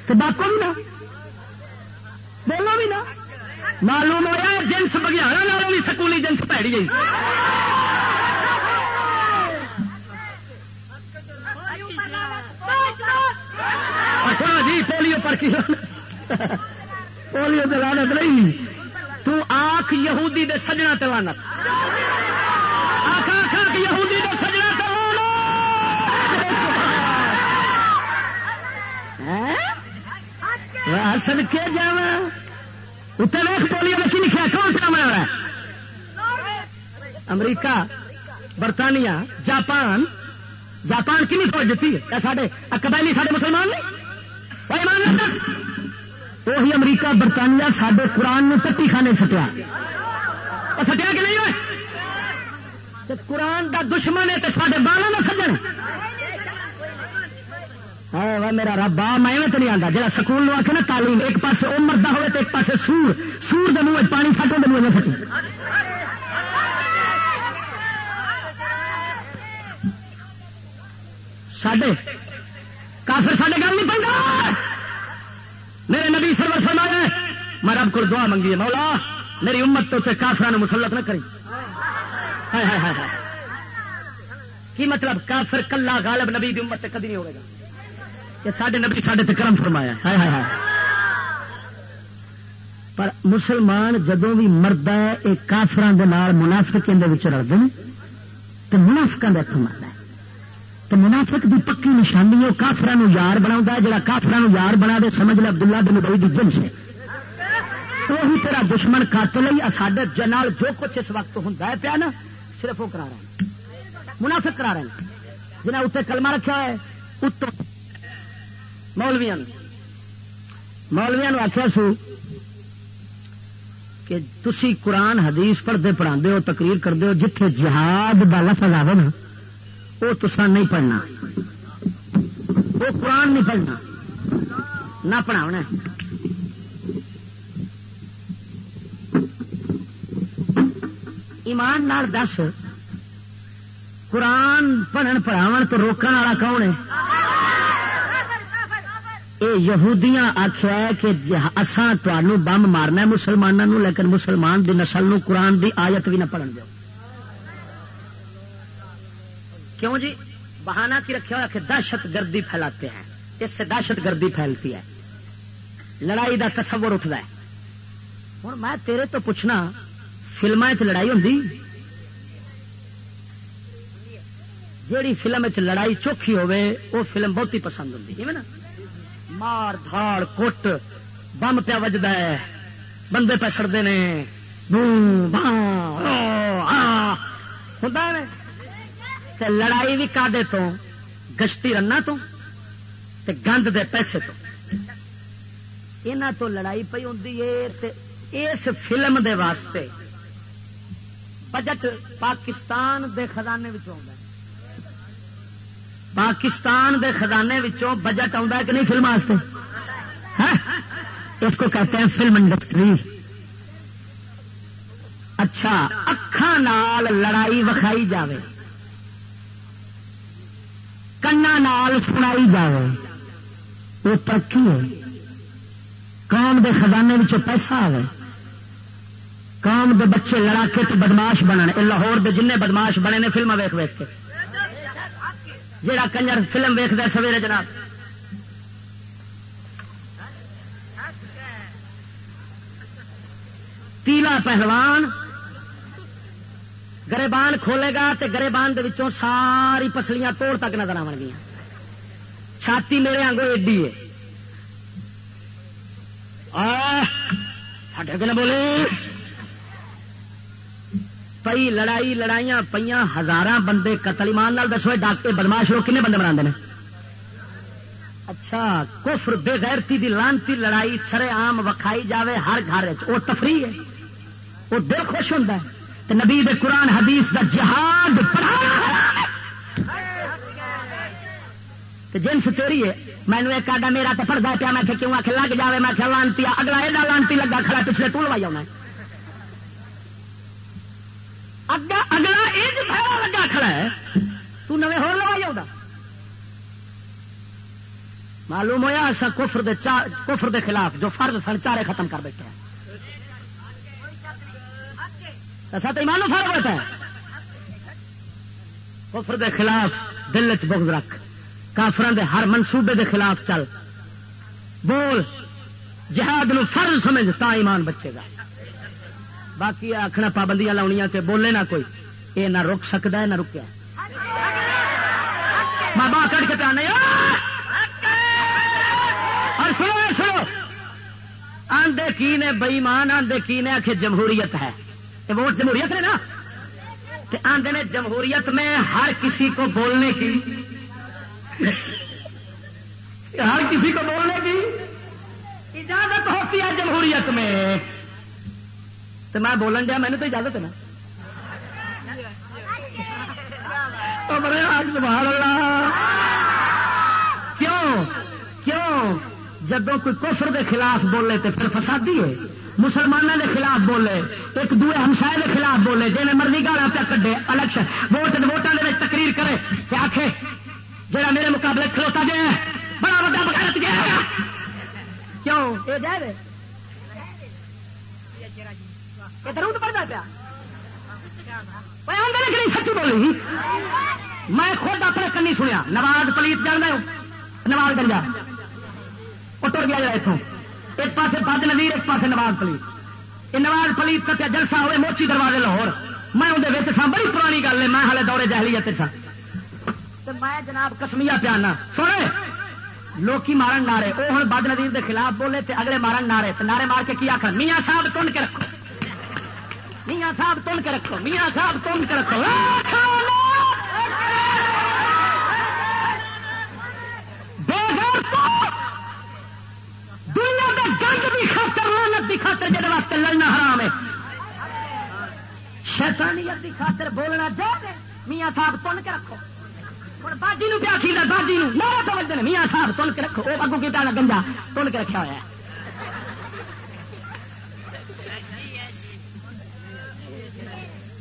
تو باکو بھی نہ۔ بولو بھی نہ معلوم ہوا جنس بگیارا بھی سکولی جنس پیڑی گئی۔ اچھا جی پولیو پر کی پولیو دلانت نہیں۔ تو آخ یہودی دے سجنا تلانت آخ آخ آخ یہودی دے سجنا تلانت سد کے جا اتنے ویخ پولیو میں کی لکھا کون کام ہے؟ امریکہ، برطانیہ، جاپان۔ جاپان کی فوج دیتی؟ ہے سارے قبائلی سارے مسلمان نہیں؟ وہی امریکہ، برطانیہ سڈے قرآن نے ٹٹی خانے سٹیا۔ سٹیا کہ نہیں ہوئے؟ قرآن دا دشمن ہے تو سارے بالا نہ سجن۔ میرا رب آ میں تو نہیں آتا جا سکول لو آخر نا، تعلیم ایک پاس وہ مردا ہوئے تو ایک پاس سور سور دے منہ پانی سٹو دے منہ سٹی سڈے کافر سڈے گل نہیں پہ میرے نبی سرور فرمایا میں رب کو دعا منگی ہے، مولا، میری امت تو کافران مسلط نہ کری کی مطلب کافر کلا غالب نبی دی امت کدی نہیں ہوگا کہ سڈے نبی سڈے کرم فرمایا پر مسلمان جدوں بھی مرد ہے یہ کافران منافق رلتے ہیں تو منافقوں کے ہاتھوں مرد ہے۔ تو منافق دی پکی نشانی وہ کافران یار بنا جا کافران یار بنا دے سمجھ لے عبداللہ بن بئی دی جنس ہے وہی تیرا دشمن قاتل ہی ساڈے جنال جو کچھ اس وقت ہوں پیا نا صرف وہ کرا رہے ہیں۔ منافق کرا رہے ہیں۔ جنہیں اتنے کلمہ رکھا ہے اتو مولویا مولویا آخیا سو کہ تسی قرآن حدیث پڑھتے پڑھا ہو، تقریر کرتے ہو، جتھے جہاد کا لفظ آئے نا وہ تسا نہیں پڑھنا۔ وہ قرآن نہیں پڑھنا۔ نہ پڑھاونا۔ ایمان نال دس، قرآن پڑھن پڑھاو تو روکن والا کون ہے؟ یہ یہودیاں آخیا ہے کہ اسان تمہوں بم مارنا مسلمانوں لیکن مسلمان دی نسل نو قرآن دی آیت بھی نہ پڑھن دو کیوں جی؟ بہانا کی رکھا ہوا کہ دہشت گردی پھیلاتے ہیں۔ اس سے دہشت گردی پھیلتی ہے۔ لڑائی دا تصور اٹھتا ہے۔ ہوں میں تیرے تو پوچھنا فلموں لڑائی ہوں جیڑی فلم چ لڑائی چوکھی ہوے وہ فلم بہت ہی پسند ہوں نا؟ مار دھاڑ کٹ، بم پیا وجد ہے۔ بندے پہ سڑتے ہیں لڑائی بھی کادے تو؟ گشتی رنا تو؟ تے گند دے پیسے تو؟ یہاں تو لڑائی پی ہوں اس فلم دے واسطے بجٹ پاکستان دے خزانے پاکستان دے خزانے بجٹ آ کہ نہیں فلم واسطے؟ ہاں؟ اس کو کہتے ہیں فلم انڈسٹری۔ اچھا اکھان لڑائی وکھائی جاوے۔ کنا سنائی جائے وہ ترقی ہے۔ قوم دے خزانے پیسہ آئے قوم دے بچے لڑا کے تو بدماش بننے لاہور دے جن بدماش بنے نے فلم ویخ ویخ کے۔ جڑا کنجر فلم ویخ سویرے جناب۔ تیلا پہلوان گریبان کھولے گا تو گریبان وچوں ساری پسلیاں توڑ تک نظر آن گیا چھاتی میرے آنگو ایڈی ہے۔ کہ بولے۔ پئی، لڑائی لڑائیاں پہ ہزار بندے قتل ایمان دسو ڈاکٹر بدماش لوگ کنے بندے مرا اچھا کفر بے غیرتی دی لانتی لڑائی سر آم وکھائی جاوے ہر گھر وہ تفریح ہے وہ دل خوش ہوتا ہے۔ نبی دے قرآن حدیث دا جہاد جنس تیری ہے مینو ایک آڈا میرا تو پڑتا پیا، میں کیوں؟ آ کے لگ جائے میں لانتی، اگلا ایڈا لانتی لگا کھڑا پچھلے تو لوائی آنا اگلا ایک لگا کھڑا ہے۔ تو نویں ہو لوائی آ معلوم ہوا ایسا کفر دے کفر دے خلاف جو فرد سن چارے ختم کر بیٹھے ایسا تو ایمان فرق ہوتا ہے۔ کفر دے خلاف دل چ بغض رکھ۔ کافران دے ہر منصوبے دے خلاف چل۔ بول، جہاد نو فرض سمجھ، تا ایمان بچے گا۔ باقی آخنا پابندیاں لاؤنیاں تے بولے نہ کوئی۔ یہ نہ رک سکتا ہے نہ رکیا۔ بابا کٹ کے پیانے اور سنو سنو۔ آندے کی نے بئیمان، آندے کی نے آخر جمہوریت ہے۔ یہ ووٹ جمہوریت ہے نا؟ آندے نے جمہوریت میں ہر کسی کو بولنے کی۔ ہر کسی کو بولنے کی اجازت ہوتی ہے جمہوریت میں۔ تو میں بولن دیا میں نے تو اجازت ہے نا۔ [laughs] بڑے سبحان اللہ۔ کیوں؟ کیوں؟ جب کوئی کفر دے خلاف بولے تو پھر فسادی ہے۔ مسلمانوں دے خلاف بولے ایک دوے ہمسائے دے خلاف بولے جی مرضی گالا پہ کڈے الیکشن ووٹ ووٹان کے تقریر کرے کہ آخے جڑا میرے مقابلے کھلوتا جائے بڑا بڑا بغیرت گیا کیوں؟ پڑتا پیا۔ سچی بولی؟ میں خود اپنے کنی سنیا۔ نواز پلیت جان ہوں نواز گنجا وہ ٹر گیا اتوں ایک پاس بد نظیر، ایک پاس نواز پلیت۔ یہ نواز پلیت کتیا جلسہ ہوئے موچی دروازے لاہور۔ میں اندر سا بڑی پرانی گل ہے۔ میں ہالے دورے جہلیت سا میں جناب کسمیا پیانا۔ سونے لوکی مارن نعرے۔ وہ ہوں بد ندیر کے خلاف بولے تے اگلے مارن نعرے۔ تے نعرے مار کے کی آخر میاں صاحب تن کے رکھو۔ میاں صاحب تن کے رکھو، میاں صاحب تن کے رکھو۔ دنیا کے گند کی خاطر محنت کی خاطر جہاں واسطے لڑنا حرام ہے۔ شیطانیت کی خاطر بولنا دے میاں صاحب تن کے رکھو۔ باجی پیا کھیلا باجی میرا تو میاں صاحب تل کے رکھو۔ وہ اگو کی گنجا تل کے رکھا ہوا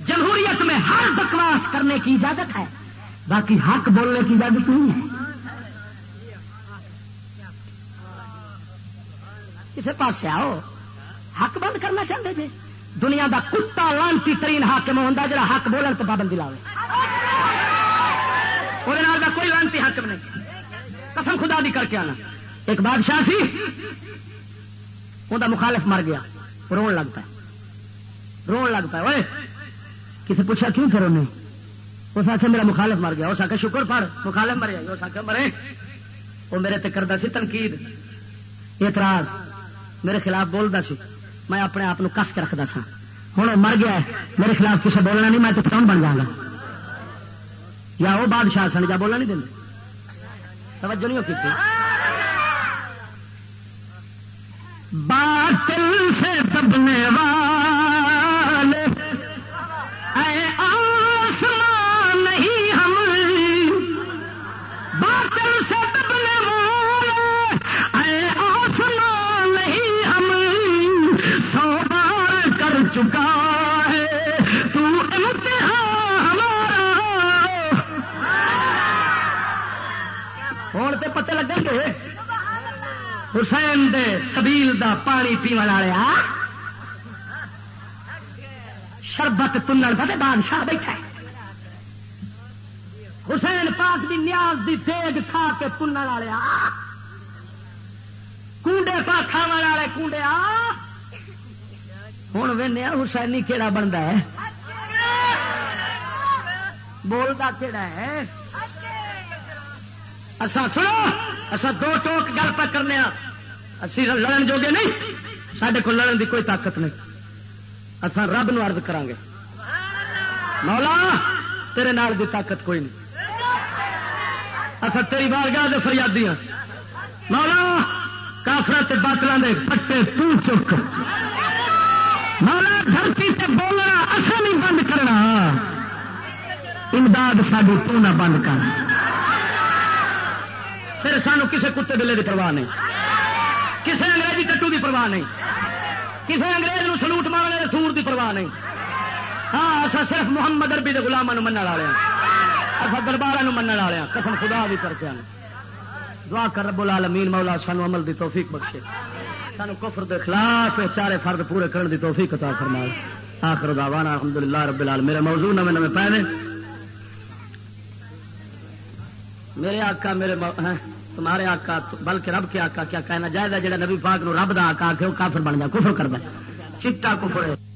جمہوریت میں ہر بکواس کرنے کی اجازت ہے۔ باقی حق بولنے کی اجازت نہیں ہے۔ کسی پاس آؤ۔ حق بند کرنا چاہتے جی۔ دنیا کا کتا لانتی ترین حاکم ہوتا جا حق بولن تو پابندی لاوے۔ وہ کوئی لانتی حق نہیں۔ قسم خدا دی کر کے آنا۔ ایک بادشاہ سی۔ وہ مخالف مر گیا۔ رو لگتا ہے رو لگتا ہے کسی پوچھا کیوں پھر انہیں اس آخر میرا مخالف مر گیا، اس آخر شکر پڑ مخالف مریا اس آخر مرے۔ وہ میرے تے کرتا سی تنقید۔ اعتراض، میرے خلاف بولتا سی۔ میں اپنے آپ کس کے رکھتا سا ہوں مر گیا میرے خلاف کسی بولنا نہیں، میں تو کون بن جاؤں گا یا وہ بادشاہ سن جا بولا نہیں دیں توجہ نہیں کی باطل سے دبنے والے لگن گے؟ حسین دے سبیل دا پانی پیو والے شربت تنن کا بادشاہ بیٹھا ہے۔ حسین پاک دی نیاز دی دیگ کھا کے تنن والے کنڈے پا کھا والے کنڈے آ؟ ہوں ویا حسینی کہڑا بنتا ہے؟ بولتا کہڑا ہے؟ سنو اصا دو ٹوک گل پہ کرنے ہاں۔ اسی لڑن جوگے نہیں سڈے کو لڑن دی کوئی طاقت نہیں۔ اصا رب نو ارد کریں گے مولا، تیرے نال دی طاقت کوئی نہیں۔ اصا تیری بارگاہ دے فریادی ہاں۔ مولا کافر باطل دے پٹے تو چک۔ مولا، دھرتی تے بولنا اصا نہیں بند کرنا۔ امداد ساری تو نہ بند کر۔ پھر سانو کسے کتے بلے کی پرواہ نہیں. کسے انگریزی ٹٹو کی پرواہ نہیں. کسے انگریز نو سلوٹ مارنے سور کی پرواہ نہیں. ہاں اصا صرف محمد اربی کے گلاموں من والے اصا ہاں. دربار من والے ہاں. قسم خدا بھی کرتے ہیں دعا کر رب العالمین، مولا سانو عمل دی توفیق بخشے. سانو کفر دے خلاف چارے فرد پورے کرنے دی توفیق عطا فرمائے. آخر دعوانا الحمدللہ رب العالمین. میرے موضوع نمے نمے پہنے میرے آقا، میرے ہیں تمہارے آقا بلکہ رب کے آقا کیا کہنا جائے گا جہاں نبی پاک نو رب دا آقا آ کے وہ کافر بن جائے، کفر کر دے چٹا کفر ہے۔